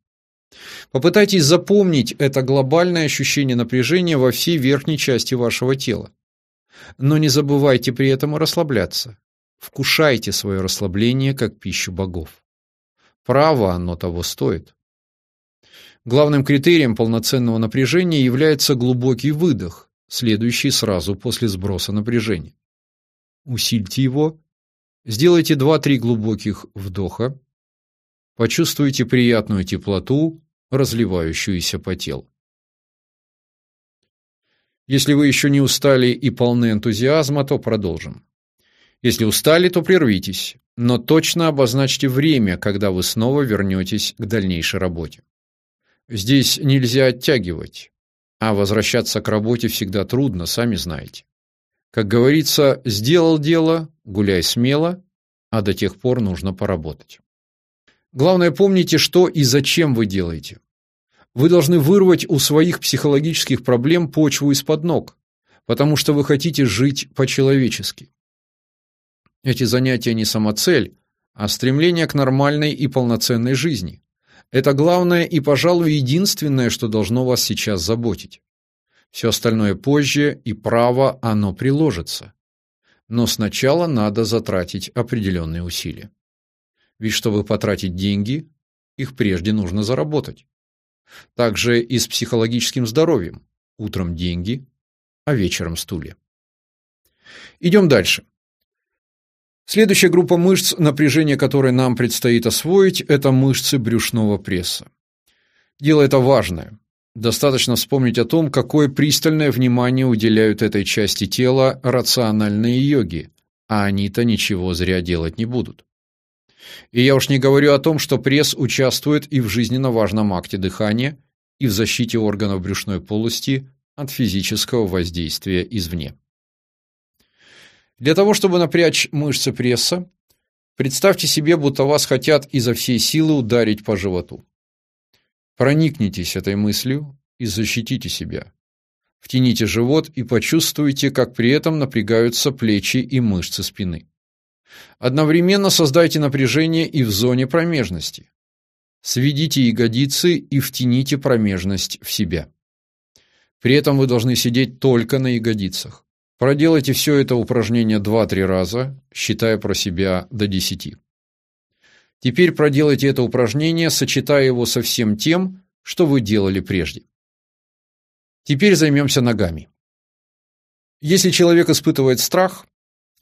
Попытайтесь запомнить это глобальное ощущение напряжения во всей верхней части вашего тела. Но не забывайте при этом расслабляться. Вкушайте свое расслабление как пищу богов. Право оно того стоит. Главным критерием полноценного напряжения является глубокий выдох, следующий сразу после сброса напряжения. Усильте его, сделайте 2-3 глубоких вдоха, почувствуйте приятную теплоту, разливающуюся по телу. Если вы еще не устали и полны энтузиазма, то продолжим. Если устали, то прервитесь, но точно обозначьте время, когда вы снова вернетесь к дальнейшей работе. Здесь нельзя оттягивать. А возвращаться к работе всегда трудно, сами знаете. Как говорится, сделал дело, гуляй смело, а до тех пор нужно поработать. Главное, помните, что и зачем вы делаете. Вы должны вырвать у своих психологических проблем почву из-под ног, потому что вы хотите жить по-человечески. Эти занятия не самоцель, а стремление к нормальной и полноценной жизни. Это главное и, пожалуй, единственное, что должно вас сейчас заботить. Все остальное позже, и право оно приложится. Но сначала надо затратить определенные усилия. Ведь чтобы потратить деньги, их прежде нужно заработать. Также и с психологическим здоровьем. Утром деньги, а вечером стулья. Идем дальше. Следующая группа мышц, напряжение которой нам предстоит освоить, это мышцы брюшного пресса. Дело это важное. Достаточно вспомнить о том, какое пристальное внимание уделяют этой части тела рациональные йоги, а они-то ничего зря делать не будут. И я уж не говорю о том, что пресс участвует и в жизненно важном акте дыхания, и в защите органов брюшной полости от физического воздействия извне. Для того, чтобы напрячь мышцы пресса, представьте себе, будто вас хотят изо всей силы ударить по животу. Проникнитесь этой мыслью и защитите себя. Втяните живот и почувствуйте, как при этом напрягаются плечи и мышцы спины. Одновременно создайте напряжение и в зоне промежности. Сведите ягодицы и втяните промежность в себя. При этом вы должны сидеть только на ягодицах. Проделайте все это упражнение 2-3 раза, считая про себя до 10. Теперь проделайте это упражнение, сочетая его со всем тем, что вы делали прежде. Теперь займемся ногами. Если человек испытывает страх,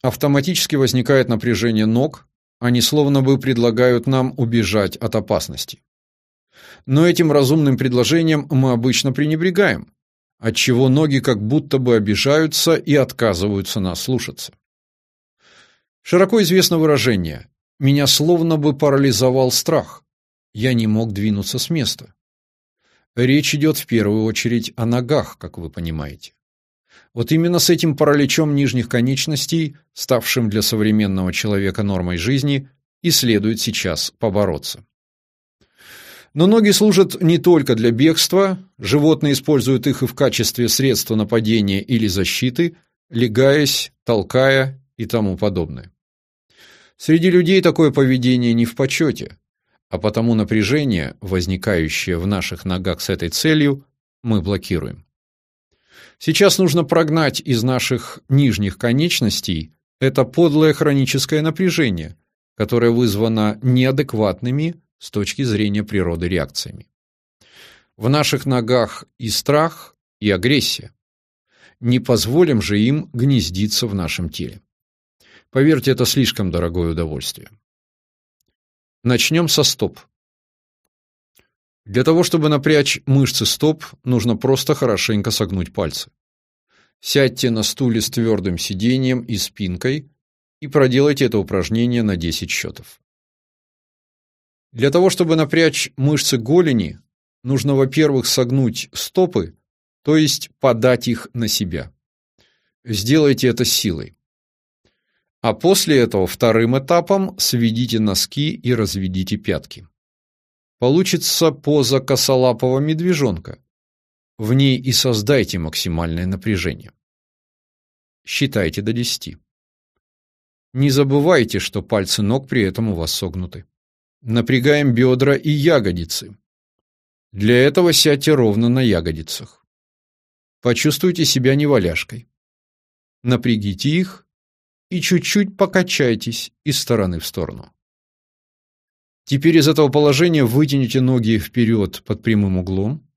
автоматически возникает напряжение ног, они словно бы предлагают нам убежать от опасности. Но этим разумным предложением мы обычно пренебрегаем, отчего ноги как будто бы обижаются и отказываются нас слушаться. Широко известно выражение меня словно бы парализовал страх. Я не мог двинуться с места. Речь идет в первую очередь о ногах, как вы понимаете. Вот именно с этим параличом нижних конечностей, ставшим для современного человека нормой жизни, и следует сейчас побороться. Но ноги служат не только для бегства, животные используют их и в качестве средства нападения или защиты, легаясь, толкая и тому подобное. Среди людей такое поведение не в почете, а потому напряжение, возникающее в наших ногах с этой целью, мы блокируем. Сейчас нужно прогнать из наших нижних конечностей это подлое хроническое напряжение, которое вызвано неадекватными с точки зрения природы реакциями. В наших ногах и страх, и агрессия. Не позволим же им гнездиться в нашем теле. Поверьте, это слишком дорогое удовольствие. Начнем со стоп. Для того, чтобы напрячь мышцы стоп, нужно просто хорошенько согнуть пальцы. Сядьте на стуле с твердым сиденьем и спинкой и проделайте это упражнение на 10 счетов. Для того, чтобы напрячь мышцы голени, нужно, во-первых, согнуть стопы, то есть подать их на себя. Сделайте это силой. А после этого вторым этапом сведите носки и разведите пятки. Получится поза косолапого медвежонка. В ней и создайте максимальное напряжение. Считайте до 10. Не забывайте, что пальцы ног при этом у вас согнуты. Напрягаем бедра и ягодицы. Для этого сядьте ровно на ягодицах. Почувствуйте себя неваляшкой. Напрягите их и чуть-чуть покачайтесь из стороны в сторону. Теперь из этого положения вытяните ноги вперед под прямым углом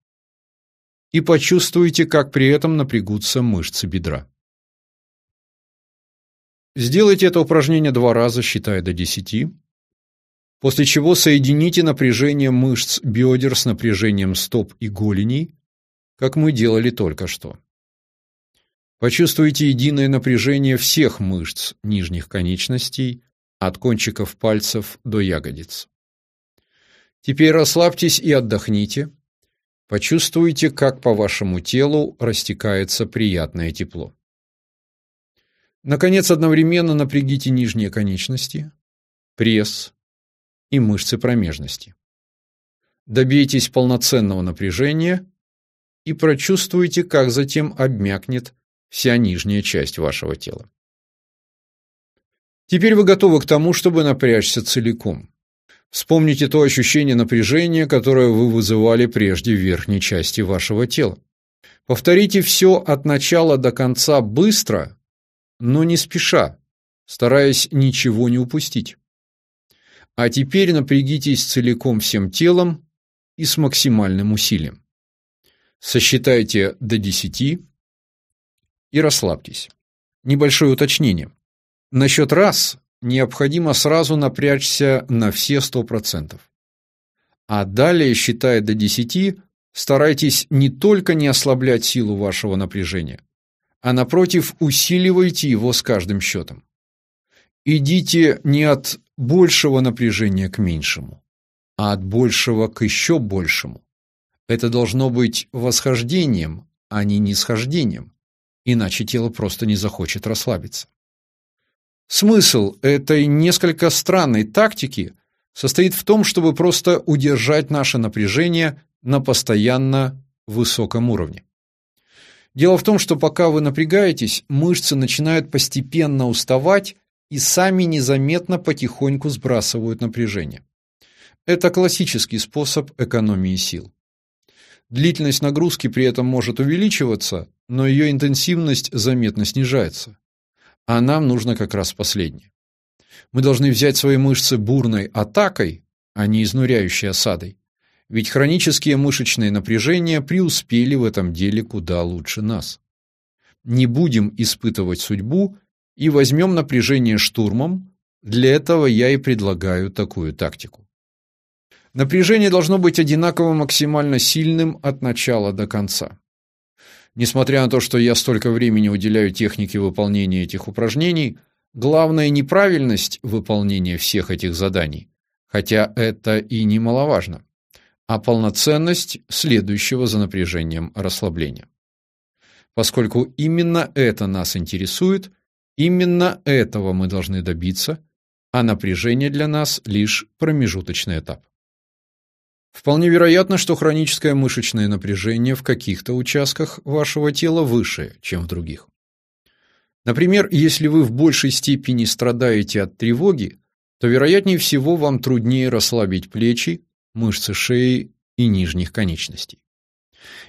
и почувствуйте, как при этом напрягутся мышцы бедра. Сделайте это упражнение два раза, считая до 10, после чего соедините напряжение мышц бедер с напряжением стоп и голеней, как мы делали только что. Почувствуйте единое напряжение всех мышц нижних конечностей, от кончиков пальцев до ягодиц. Теперь расслабьтесь и отдохните. Почувствуйте, как по вашему телу растекается приятное тепло. Наконец, одновременно напрягите нижние конечности, пресс и мышцы промежности. Добейтесь полноценного напряжения и прочувствуйте, как затем обмякнет вся нижняя часть вашего тела. Теперь вы готовы к тому, чтобы напрячься целиком. Вспомните то ощущение напряжения, которое вы вызывали прежде в верхней части вашего тела. Повторите все от начала до конца быстро, но не спеша, стараясь ничего не упустить. А теперь напрягитесь целиком всем телом и с максимальным усилием. Сосчитайте до десяти и расслабьтесь. Небольшое уточнение. Насчет раз необходимо сразу напрячься на все 100%. А далее, считая до 10, старайтесь не только не ослаблять силу вашего напряжения, а напротив, усиливайте его с каждым счетом. Идите не от большего напряжения к меньшему, а от большего к еще большему. Это должно быть восхождением, а не нисхождением, иначе тело просто не захочет расслабиться. Смысл этой несколько странной тактики состоит в том, чтобы просто удержать наше напряжение на постоянно высоком уровне. Дело в том, что пока вы напрягаетесь, мышцы начинают постепенно уставать и сами незаметно потихоньку сбрасывают напряжение. Это классический способ экономии сил. Длительность нагрузки при этом может увеличиваться, но ее интенсивность заметно снижается. А нам нужно как раз последнее. Мы должны взять свои мышцы бурной атакой, а не изнуряющей осадой. Ведь хронические мышечные напряжения преуспели в этом деле куда лучше нас. Не будем испытывать судьбу и возьмем напряжение штурмом, для этого я и предлагаю такую тактику. Напряжение должно быть одинаково максимально сильным от начала до конца. Несмотря на то, что я столько времени уделяю технике выполнения этих упражнений, главная неправильность выполнения всех этих заданий, хотя это и немаловажно, а полноценность следующего за напряжением расслабления. Поскольку именно это нас интересует, именно этого мы должны добиться, а напряжение для нас лишь промежуточный этап. Вполне вероятно, что хроническое мышечное напряжение в каких-то участках вашего тела выше, чем в других. Например, если вы в большей степени страдаете от тревоги, то вероятнее всего вам труднее расслабить плечи, мышцы шеи и нижних конечностей.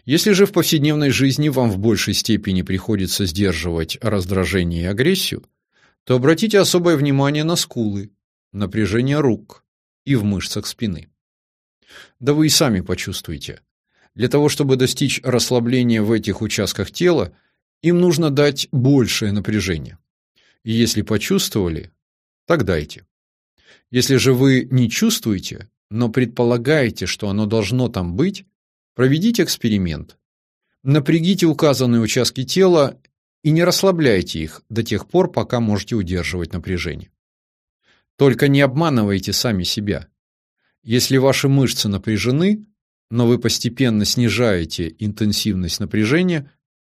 Если же в повседневной жизни вам в большей степени приходится сдерживать раздражение и агрессию, то обратите особое внимание на скулы, напряжение рук и в мышцах спины. Да вы и сами почувствуете. Для того, чтобы достичь расслабления в этих участках тела, им нужно дать большее напряжение. И если почувствовали, так дайте. Если же вы не чувствуете, но предполагаете, что оно должно там быть, проведите эксперимент. Напрягите указанные участки тела и не расслабляйте их до тех пор, пока можете удерживать напряжение. Только не обманывайте сами себя. Если ваши мышцы напряжены, но вы постепенно снижаете интенсивность напряжения,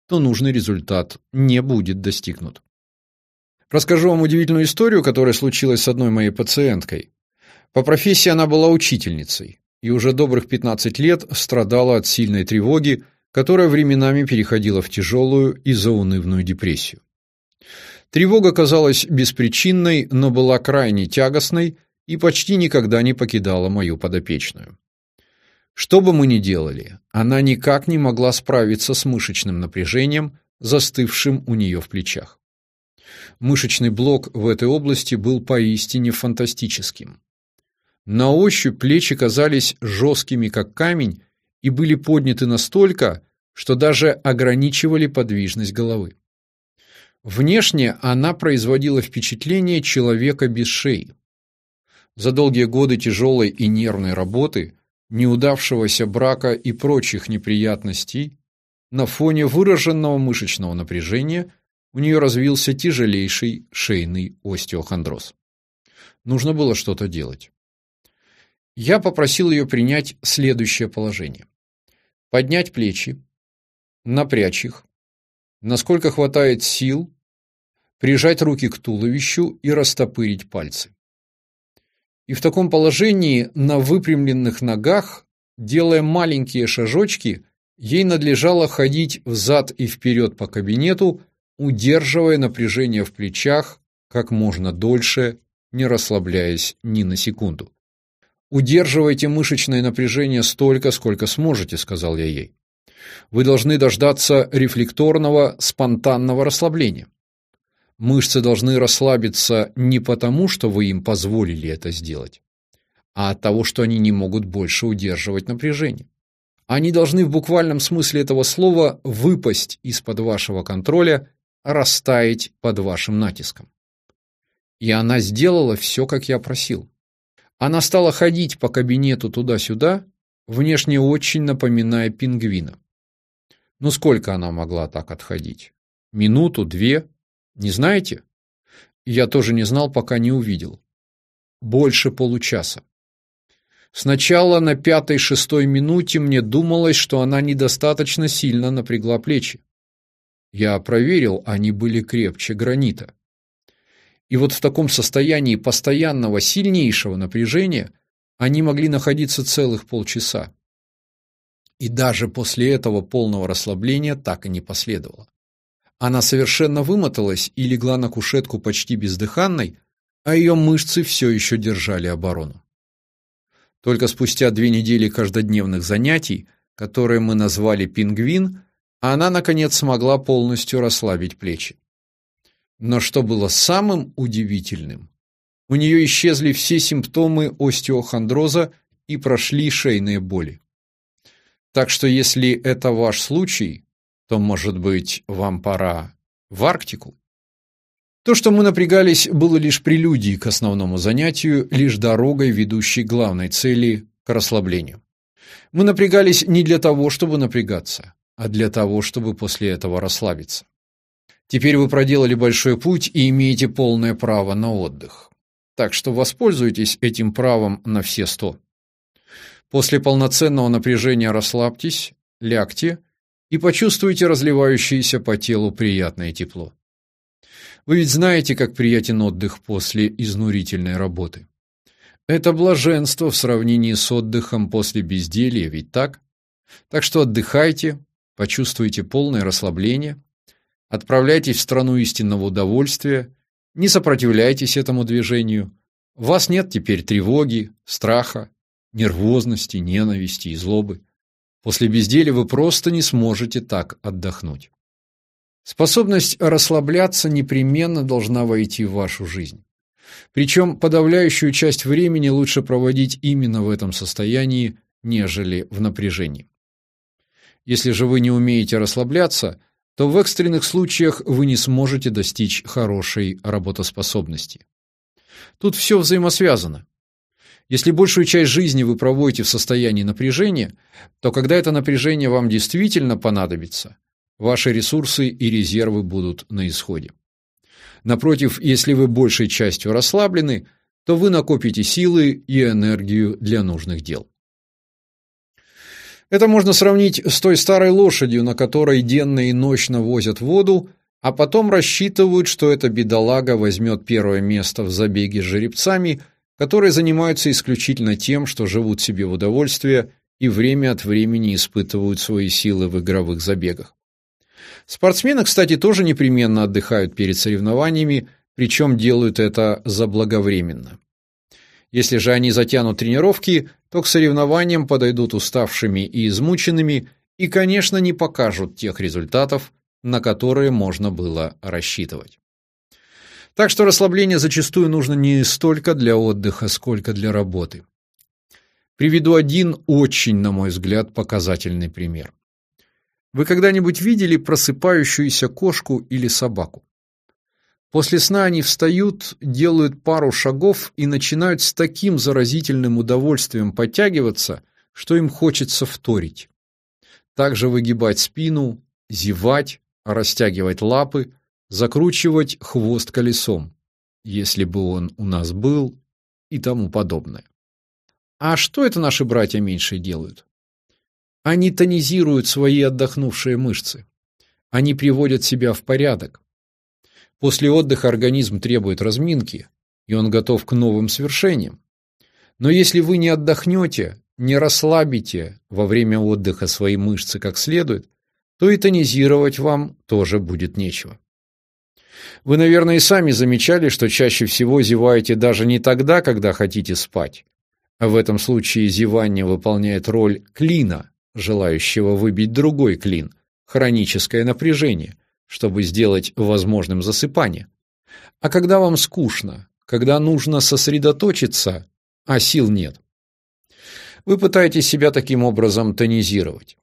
то нужный результат не будет достигнут. Расскажу вам удивительную историю, которая случилась с одной моей пациенткой. По профессии она была учительницей и уже добрых 15 лет страдала от сильной тревоги, которая временами переходила в тяжелую и заунывную депрессию. Тревога казалась беспричинной, но была крайне тягостной и почти никогда не покидала мою подопечную. Что бы мы ни делали, она никак не могла справиться с мышечным напряжением, застывшим у нее в плечах. Мышечный блок в этой области был поистине фантастическим. На ощупь плечи казались жесткими, как камень, и были подняты настолько, что даже ограничивали подвижность головы. Внешне она производила впечатление человека без шеи. За долгие годы тяжелой и нервной работы, неудавшегося брака и прочих неприятностей, на фоне выраженного мышечного напряжения у нее развился тяжелейший шейный остеохондроз. Нужно было что-то делать. Я попросил ее принять следующее положение. Поднять плечи, напрячь их, насколько хватает сил, прижать руки к туловищу и растопырить пальцы. И в таком положении на выпрямленных ногах, делая маленькие шажочки, ей надлежало ходить взад и вперед по кабинету, удерживая напряжение в плечах как можно дольше, не расслабляясь ни на секунду. Удерживайте мышечное напряжение столько, сколько сможете, сказал я ей. Вы должны дождаться рефлекторного спонтанного расслабления. Мышцы должны расслабиться не потому, что вы им позволили это сделать, а от того, что они не могут больше удерживать напряжение. Они должны в буквальном смысле этого слова выпасть из-под вашего контроля, растаять под вашим натиском. И она сделала все, как я просил. Она стала ходить по кабинету туда-сюда, внешне очень напоминая пингвина. Ну сколько она могла так отходить? Минуту, две? Не знаете? Я тоже не знал, пока не увидел. Больше получаса. Сначала на пятой-шестой минуте мне думалось, что она недостаточно сильно напрягла плечи. Я проверил, они были крепче гранита. И вот в таком состоянии постоянного сильнейшего напряжения они могли находиться целых полчаса. И даже после этого полного расслабления так и не последовало. Она совершенно вымоталась и легла на кушетку почти бездыханной, а ее мышцы все еще держали оборону. Только спустя две недели каждодневных занятий, которые мы назвали «пингвин», она, наконец, смогла полностью расслабить плечи. Но что было самым удивительным, у нее исчезли все симптомы остеохондроза и прошли шейные боли. Так что если это ваш случай, то, может быть, вам пора в Арктику? То, что мы напрягались, было лишь прелюдией к основному занятию, лишь дорогой, ведущей главной цели – к расслаблению. Мы напрягались не для того, чтобы напрягаться, а для того, чтобы после этого расслабиться. Теперь вы проделали большой путь и имеете полное право на отдых. Так что воспользуйтесь этим правом на все сто. После полноценного напряжения расслабьтесь, лягте и почувствуйте разливающееся по телу приятное тепло. Вы ведь знаете, как приятен отдых после изнурительной работы. Это блаженство в сравнении с отдыхом после безделья, ведь так? Так что отдыхайте, почувствуйте полное расслабление, отправляйтесь в страну истинного удовольствия, не сопротивляйтесь этому движению. У вас нет теперь тревоги, страха, нервозности, ненависти и злобы. После безделья вы просто не сможете так отдохнуть. Способность расслабляться непременно должна войти в вашу жизнь. Причем подавляющую часть времени лучше проводить именно в этом состоянии, нежели в напряжении. Если же вы не умеете расслабляться, то в экстренных случаях вы не сможете достичь хорошей работоспособности. Тут все взаимосвязано. Если большую часть жизни вы проводите в состоянии напряжения, то когда это напряжение вам действительно понадобится, ваши ресурсы и резервы будут на исходе. Напротив, если вы большей частью расслаблены, то вы накопите силы и энергию для нужных дел. Это можно сравнить с той старой лошадью, на которой денно и ночно возят воду, а потом рассчитывают, что эта бедолага возьмет первое место в забеге с жеребцами – которые занимаются исключительно тем, что живут себе в удовольствие и время от времени испытывают свои силы в игровых забегах. Спортсмены, кстати, тоже непременно отдыхают перед соревнованиями, причем делают это заблаговременно. Если же они затянут тренировки, то к соревнованиям подойдут уставшими и измученными и, конечно, не покажут тех результатов, на которые можно было рассчитывать. Так что расслабление зачастую нужно не столько для отдыха, сколько для работы. Приведу один очень, на мой взгляд, показательный пример. Вы когда-нибудь видели просыпающуюся кошку или собаку? После сна они встают, делают пару шагов и начинают с таким заразительным удовольствием подтягиваться, что им хочется вторить. Также выгибать спину, зевать, растягивать лапы, закручивать хвост колесом, если бы он у нас был, и тому подобное. А что это наши братья меньшие делают? Они тонизируют свои отдохнувшие мышцы. Они приводят себя в порядок. После отдыха организм требует разминки, и он готов к новым свершениям. Но если вы не отдохнете, не расслабите во время отдыха свои мышцы как следует, то и тонизировать вам тоже будет нечего. Вы, наверное, и сами замечали, что чаще всего зеваете даже не тогда, когда хотите спать. А в этом случае зевание выполняет роль клина, желающего выбить другой клин, хроническое напряжение, чтобы сделать возможным засыпание. А когда вам скучно, когда нужно сосредоточиться, а сил нет, вы пытаетесь себя таким образом тонизировать.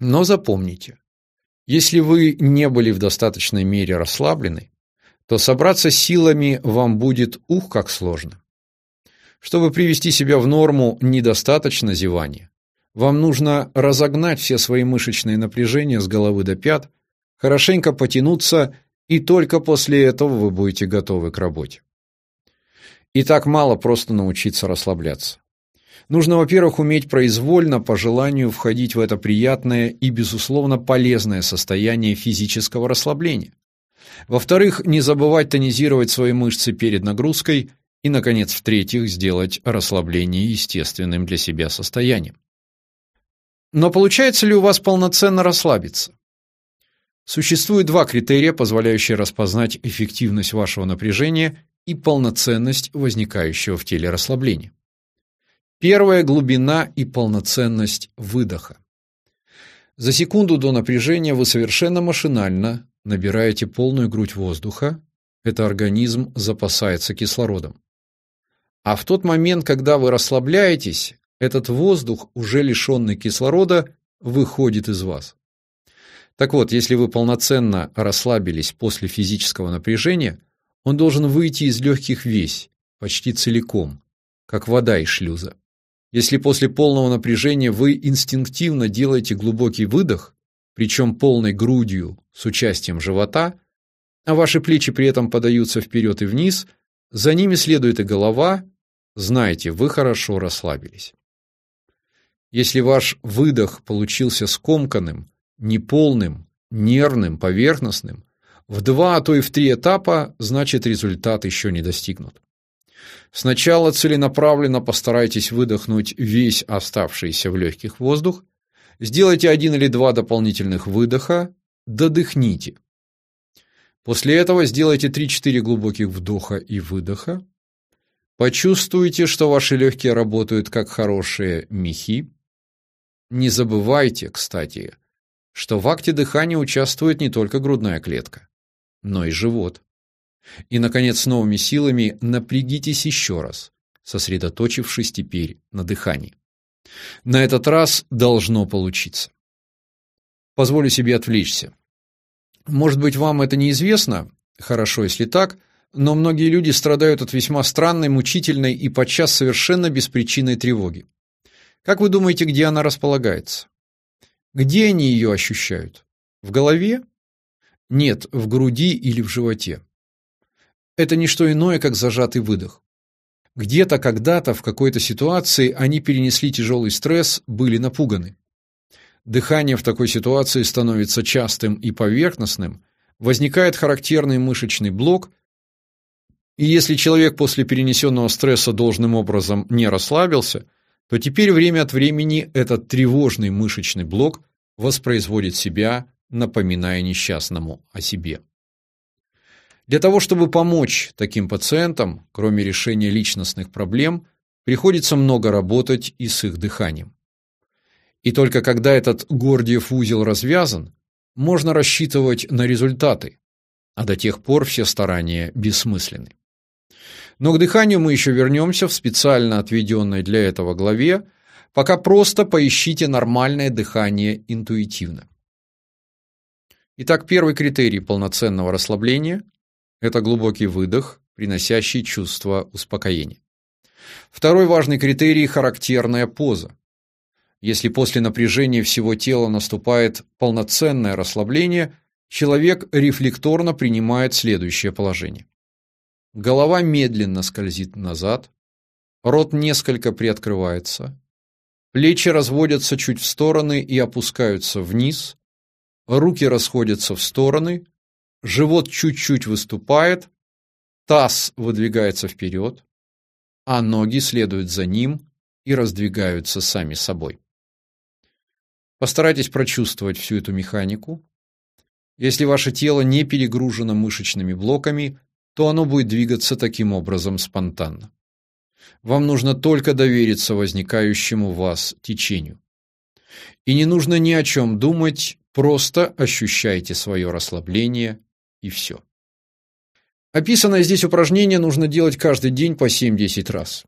Но запомните, если вы не были в достаточной мере расслаблены, то собраться силами вам будет ух как сложно. Чтобы привести себя в норму, недостаточно зевания. Вам нужно разогнать все свои мышечные напряжения с головы до пят, хорошенько потянуться, и только после этого вы будете готовы к работе. И так мало просто научиться расслабляться. Нужно, во-первых, уметь произвольно, по желанию, входить в это приятное и, безусловно, полезное состояние физического расслабления. Во-вторых, не забывать тонизировать свои мышцы перед нагрузкой и, наконец, в-третьих, сделать расслабление естественным для себя состоянием. Но получается ли у вас полноценно расслабиться? Существует два критерия, позволяющие распознать эффективность вашего напряжения и полноценность возникающего в теле расслабления. Первая глубина и полноценность выдоха. За секунду до напряжения вы совершенно машинально набираете полную грудь воздуха, это организм запасается кислородом. А в тот момент, когда вы расслабляетесь, этот воздух, уже лишенный кислорода, выходит из вас. Так вот, если вы полноценно расслабились после физического напряжения, он должен выйти из легких весь, почти целиком, как вода из шлюза. Если после полного напряжения вы инстинктивно делаете глубокий выдох, причем полной грудью с участием живота, а ваши плечи при этом подаются вперед и вниз, за ними следует и голова, знайте, вы хорошо расслабились. Если ваш выдох получился скомканным, неполным, нервным, поверхностным, в два, а то и в три этапа, значит результат еще не достигнут. Сначала целенаправленно постарайтесь выдохнуть весь оставшийся в легких воздух, сделайте один или два дополнительных выдоха, додыхните. После этого сделайте 3-4 глубоких вдоха и выдоха. Почувствуйте, что ваши легкие работают как хорошие мехи. Не забывайте, кстати, что в акте дыхания участвует не только грудная клетка, но и живот. И, наконец, с новыми силами напрягитесь еще раз, сосредоточившись теперь на дыхании. На этот раз должно получиться. Позволю себе отвлечься. Может быть, вам это неизвестно, хорошо, если так, но многие люди страдают от весьма странной, мучительной и подчас совершенно беспричинной тревоги. Как вы думаете, где она располагается? Где они ее ощущают? В голове? Нет, в груди или в животе. Это не что иное, как зажатый выдох. Где-то когда-то в какой-то ситуации они перенесли тяжелый стресс, были напуганы. Дыхание в такой ситуации становится частым и поверхностным, возникает характерный мышечный блок, и если человек после перенесенного стресса должным образом не расслабился – то теперь время от времени этот тревожный мышечный блок воспроизводит себя, напоминая несчастному о себе. Для того, чтобы помочь таким пациентам, кроме решения личностных проблем, приходится много работать и с их дыханием. И только когда этот Гордиев узел развязан, можно рассчитывать на результаты, а до тех пор все старания бессмысленны. Но к дыханию мы еще вернемся в специально отведенной для этого главе, пока просто поищите нормальное дыхание интуитивно. Итак, первый критерий полноценного расслабления – это глубокий выдох, приносящий чувство успокоения. Второй важный критерий – характерная поза. Если после напряжения всего тела наступает полноценное расслабление, человек рефлекторно принимает следующее положение. Голова медленно скользит назад, рот несколько приоткрывается, плечи разводятся чуть в стороны и опускаются вниз, руки расходятся в стороны, живот чуть-чуть выступает, таз выдвигается вперед, а ноги следуют за ним и раздвигаются сами собой. Постарайтесь прочувствовать всю эту механику. Если ваше тело не перегружено мышечными блоками, то оно будет двигаться таким образом спонтанно. Вам нужно только довериться возникающему в вас течению. И не нужно ни о чем думать, просто ощущайте свое расслабление и все. Описанное здесь упражнение нужно делать каждый день по 7-10 раз.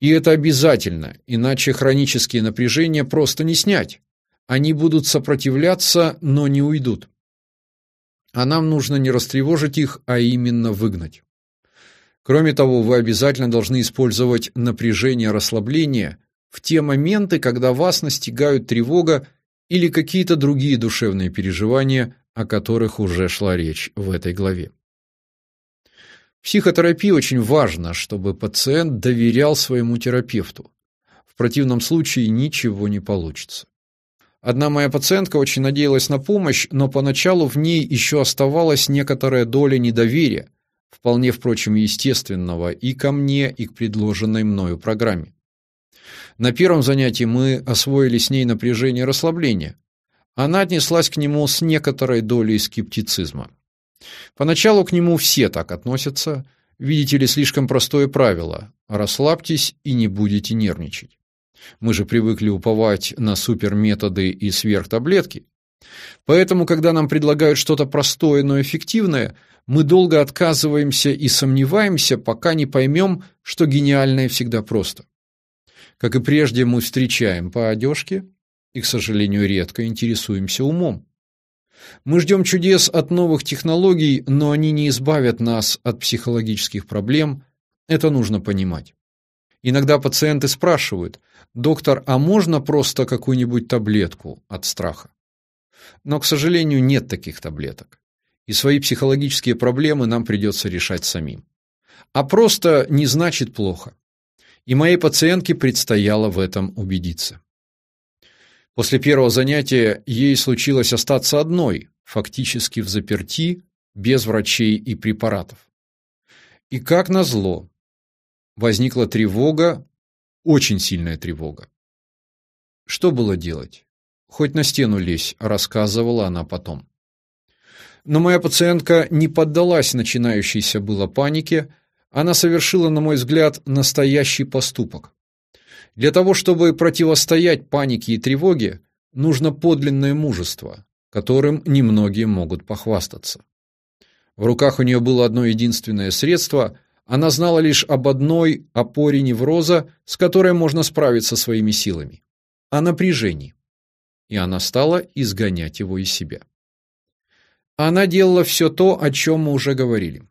И это обязательно, иначе хронические напряжения просто не снять. Они будут сопротивляться, но не уйдут а нам нужно не растревожить их, а именно выгнать. Кроме того, вы обязательно должны использовать напряжение расслабления в те моменты, когда вас настигают тревога или какие-то другие душевные переживания, о которых уже шла речь в этой главе. В психотерапии очень важно, чтобы пациент доверял своему терапевту. В противном случае ничего не получится. Одна моя пациентка очень надеялась на помощь, но поначалу в ней еще оставалась некоторая доля недоверия, вполне, впрочем, естественного и ко мне, и к предложенной мною программе. На первом занятии мы освоили с ней напряжение и расслабление. Она отнеслась к нему с некоторой долей скептицизма. Поначалу к нему все так относятся. Видите ли, слишком простое правило: расслабьтесь и не будете нервничать. Мы же привыкли уповать на суперметоды и сверхтаблетки. Поэтому, когда нам предлагают что-то простое, но эффективное, мы долго отказываемся и сомневаемся, пока не поймем, что гениальное всегда просто. Как и прежде, мы встречаем по одежке и, к сожалению, редко интересуемся умом. Мы ждем чудес от новых технологий, но они не избавят нас от психологических проблем, это нужно понимать. Иногда пациенты спрашивают: "Доктор, а можно просто какую-нибудь таблетку от страха?" Но, к сожалению, нет таких таблеток. И свои психологические проблемы нам придется решать самим. А просто не значит плохо и моей пациентке предстояло в этом убедиться. После первого занятия ей случилось остаться одной, фактически в заперти, без врачей и препаратов. И как назло, возникла тревога, очень сильная тревога. Что было делать? Хоть на стену лезь, рассказывала она потом. Но моя пациентка не поддалась начинающейся было панике, она совершила, на мой взгляд, настоящий поступок. Для того, чтобы противостоять панике и тревоге, нужно подлинное мужество, которым немногие могут похвастаться. В руках у нее было одно единственное средство, она знала лишь об одной опоре невроза, с которой можно справиться своими силами о напряжении. И она стала изгонять его из себя. Она делала все то, о чем мы уже говорили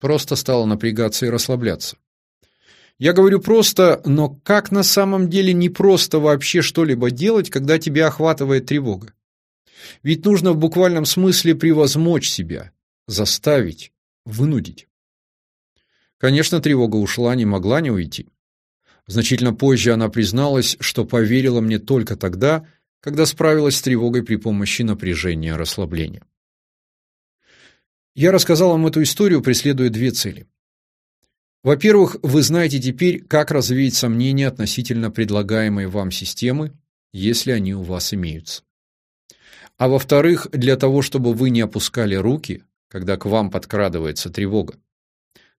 просто стала напрягаться и расслабляться. Я говорю просто, но как на самом деле не просто вообще что-либо делать, когда тебя охватывает тревога? Ведь нужно в буквальном смысле превозмочь себя, заставить, вынудить. Конечно, тревога ушла, не могла не уйти. Значительно позже она призналась, что поверила мне только тогда, когда справилась с тревогой при помощи напряжения, расслабления. Я рассказал вам эту историю, преследуя две цели. Во-первых, вы знаете теперь, как развеять сомнения относительно предлагаемой вам системы, если они у вас имеются. А во-вторых, для того, чтобы вы не опускали руки, когда к вам подкрадывается тревога.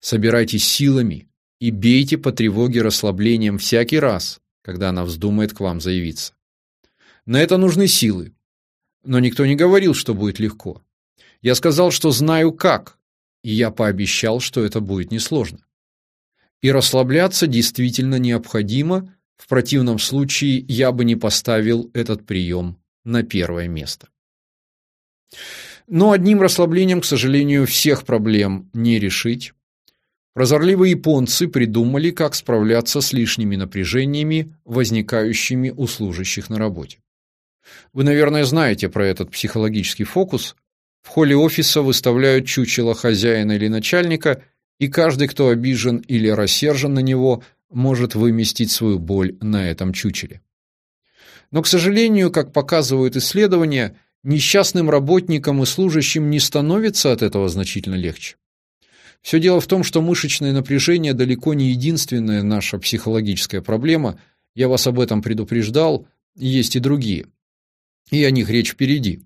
Собирайтесь силами и бейте по тревоге расслаблением всякий раз, когда она вздумает к вам заявиться. На это нужны силы. Но никто не говорил, что будет легко. Я сказал, что знаю как, и я пообещал, что это будет несложно. И расслабляться действительно необходимо, в противном случае я бы не поставил этот прием на первое место. Но одним расслаблением, к сожалению, всех проблем не решить. Прозорливые японцы придумали, как справляться с лишними напряжениями, возникающими у служащих на работе. Вы, наверное, знаете про этот психологический фокус, в холле офиса выставляют чучело хозяина или начальника, и каждый, кто обижен или рассержен на него, может выместить свою боль на этом чучеле. Но, к сожалению, как показывают исследования, несчастным работникам и служащим не становится от этого значительно легче. Все дело в том, что мышечное напряжение далеко не единственная наша психологическая проблема. Я вас об этом предупреждал, есть и другие. И о них речь впереди.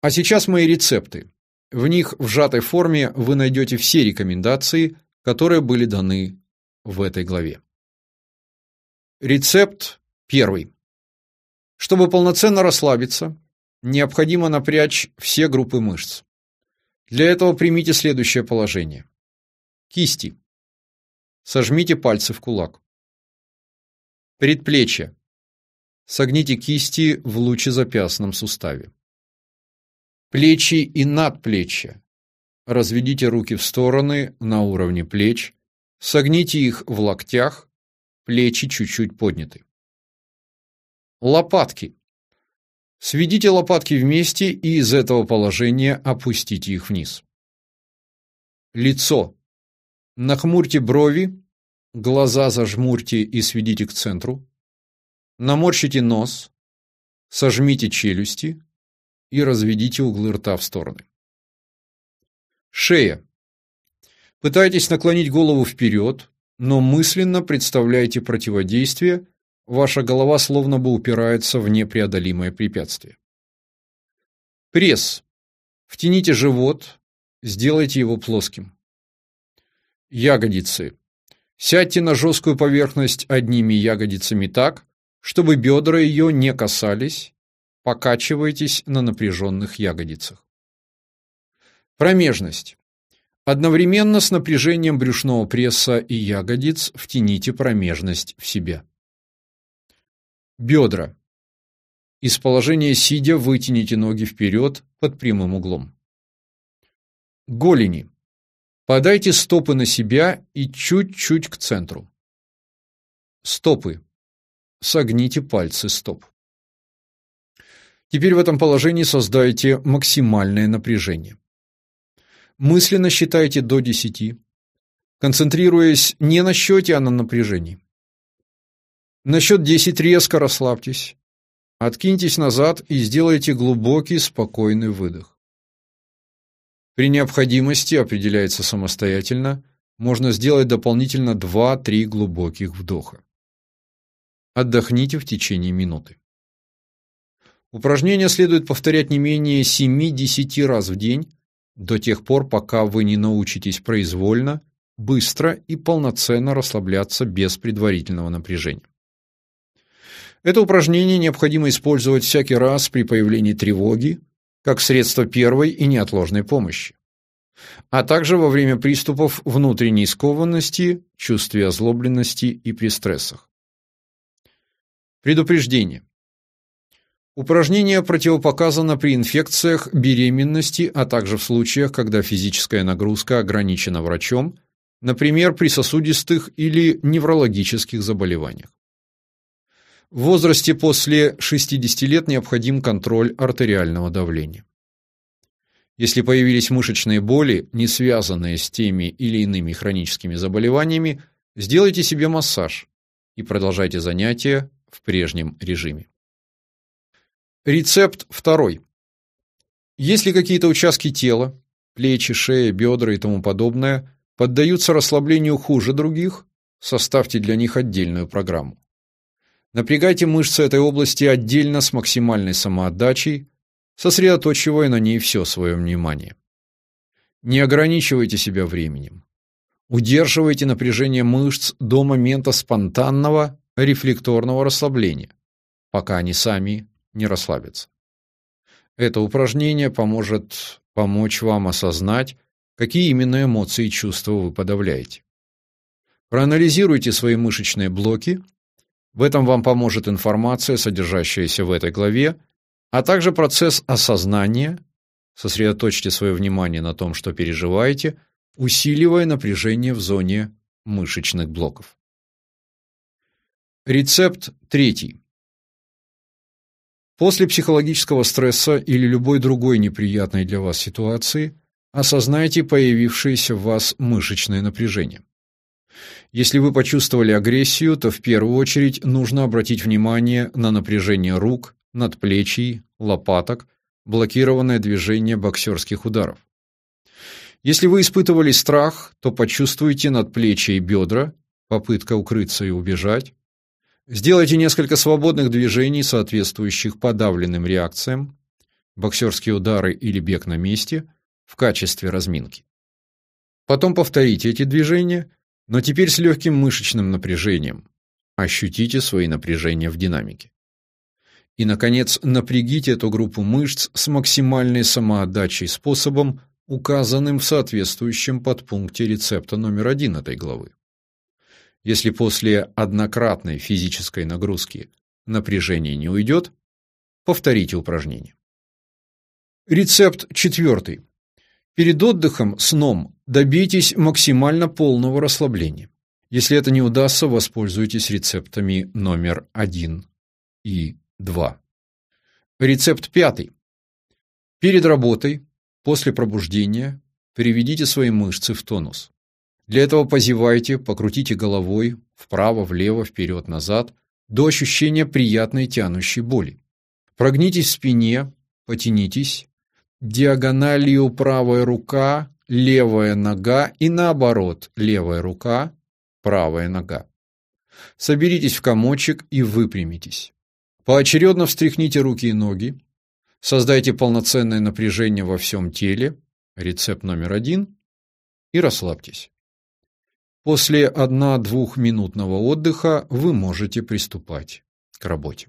А сейчас мои рецепты. В них в сжатой форме вы найдете все рекомендации, которые были даны в этой главе. Рецепт первый. Чтобы полноценно расслабиться, необходимо напрячь все группы мышц. Для этого примите следующее положение. Кисти. Сожмите пальцы в кулак. Предплечья. Согните кисти в лучезапястном суставе. Плечи и надплечья. Разведите руки в стороны на уровне плеч, согните их в локтях, плечи чуть-чуть подняты. Лопатки. Сведите лопатки вместе и из этого положения опустите их вниз. Лицо. Нахмурьте брови, глаза зажмурьте и сведите к центру. Наморщите нос, сожмите челюсти и разведите углы рта в стороны. Шея. Пытайтесь наклонить голову вперед, но мысленно представляйте противодействие, ваша голова словно бы упирается в непреодолимое препятствие. Пресс. Втяните живот, сделайте его плоским. Ягодицы. Сядьте на жесткую поверхность одними ягодицами так, чтобы бедра ее не касались, покачивайтесь на напряженных ягодицах. Промежность. Одновременно с напряжением брюшного пресса и ягодиц втяните промежность в себя. Бедра. Из положения сидя вытяните ноги вперед под прямым углом. Голени. Подайте стопы на себя и чуть-чуть к центру. Стопы. Согните пальцы стоп. Теперь в этом положении создайте максимальное напряжение. Мысленно считайте до 10, концентрируясь не на счете, а на напряжении. На счет 10 резко расслабьтесь. Откиньтесь назад и сделайте глубокий, спокойный выдох. При необходимости, определяется самостоятельно, можно сделать дополнительно 2-3 глубоких вдоха. Отдохните в течение минуты. Упражнение следует повторять не менее 7-10 раз в день, до тех пор, пока вы не научитесь произвольно, быстро и полноценно расслабляться без предварительного напряжения. Это упражнение необходимо использовать всякий раз при появлении тревоги, как средство первой и неотложной помощи, а также во время приступов внутренней скованности, чувстве озлобленности и при стрессах. Предупреждение. Упражнение противопоказано при инфекциях, беременности, а также в случаях, когда физическая нагрузка ограничена врачом, например, при сосудистых или неврологических заболеваниях. В возрасте после 60 лет необходим контроль артериального давления. Если появились мышечные боли, не связанные с теми или иными хроническими заболеваниями, сделайте себе массаж и продолжайте занятия в прежнем режиме. Рецепт второй. Если какие-то участки тела, плечи, шея, бедра и тому подобное, поддаются расслаблению хуже других, составьте для них отдельную программу. Напрягайте мышцы этой области отдельно с максимальной самоотдачей, сосредоточивая на ней все свое внимание. Не ограничивайте себя временем. Удерживайте напряжение мышц до момента спонтанного рефлекторного расслабления, пока они сами не расслабиться. Это упражнение поможет помочь вам осознать, какие именно эмоции и чувства вы подавляете. Проанализируйте свои мышечные блоки. В этом вам поможет информация, содержащаяся в этой главе, а также процесс осознания. Сосредоточьте свое внимание на том, что переживаете, усиливая напряжение в зоне мышечных блоков. Рецепт третий. После психологического стресса или любой другой неприятной для вас ситуации осознайте появившееся в вас мышечное напряжение. Если вы почувствовали агрессию, то в первую очередь нужно обратить внимание на напряжение рук, надплечий, лопаток, блокированное движение боксерских ударов. Если вы испытывали страх, то почувствуйте надплечья и бедра, попытка укрыться и убежать, Сделайте несколько свободных движений, соответствующих подавленным реакциям, боксерские удары или бег на месте, в качестве разминки. Потом повторите эти движения, но теперь с легким мышечным напряжением. Ощутите свои напряжения в динамике. И, наконец, напрягите эту группу мышц с максимальной самоотдачей способом, указанным в соответствующем подпункте рецепта номер один этой главы. Если после однократной физической нагрузки напряжение не уйдет, повторите упражнение. Рецепт четвертый. Перед отдыхом, сном, добейтесь максимально полного расслабления. Если это не удастся, воспользуйтесь рецептами номер один и 2. Рецепт пятый. Перед работой, после пробуждения, приведите свои мышцы в тонус. Для этого позевайте, покрутите головой вправо, влево, вперед, назад до ощущения приятной тянущей боли. Прогнитесь в спине, потянитесь. Диагональю правая рука, левая нога и наоборот, левая рука, правая нога. Соберитесь в комочек и выпрямитесь. Поочередно встряхните руки и ноги. Создайте полноценное напряжение во всем теле. Рецепт номер один. И расслабьтесь. После 1-2 минутного отдыха вы можете приступать к работе.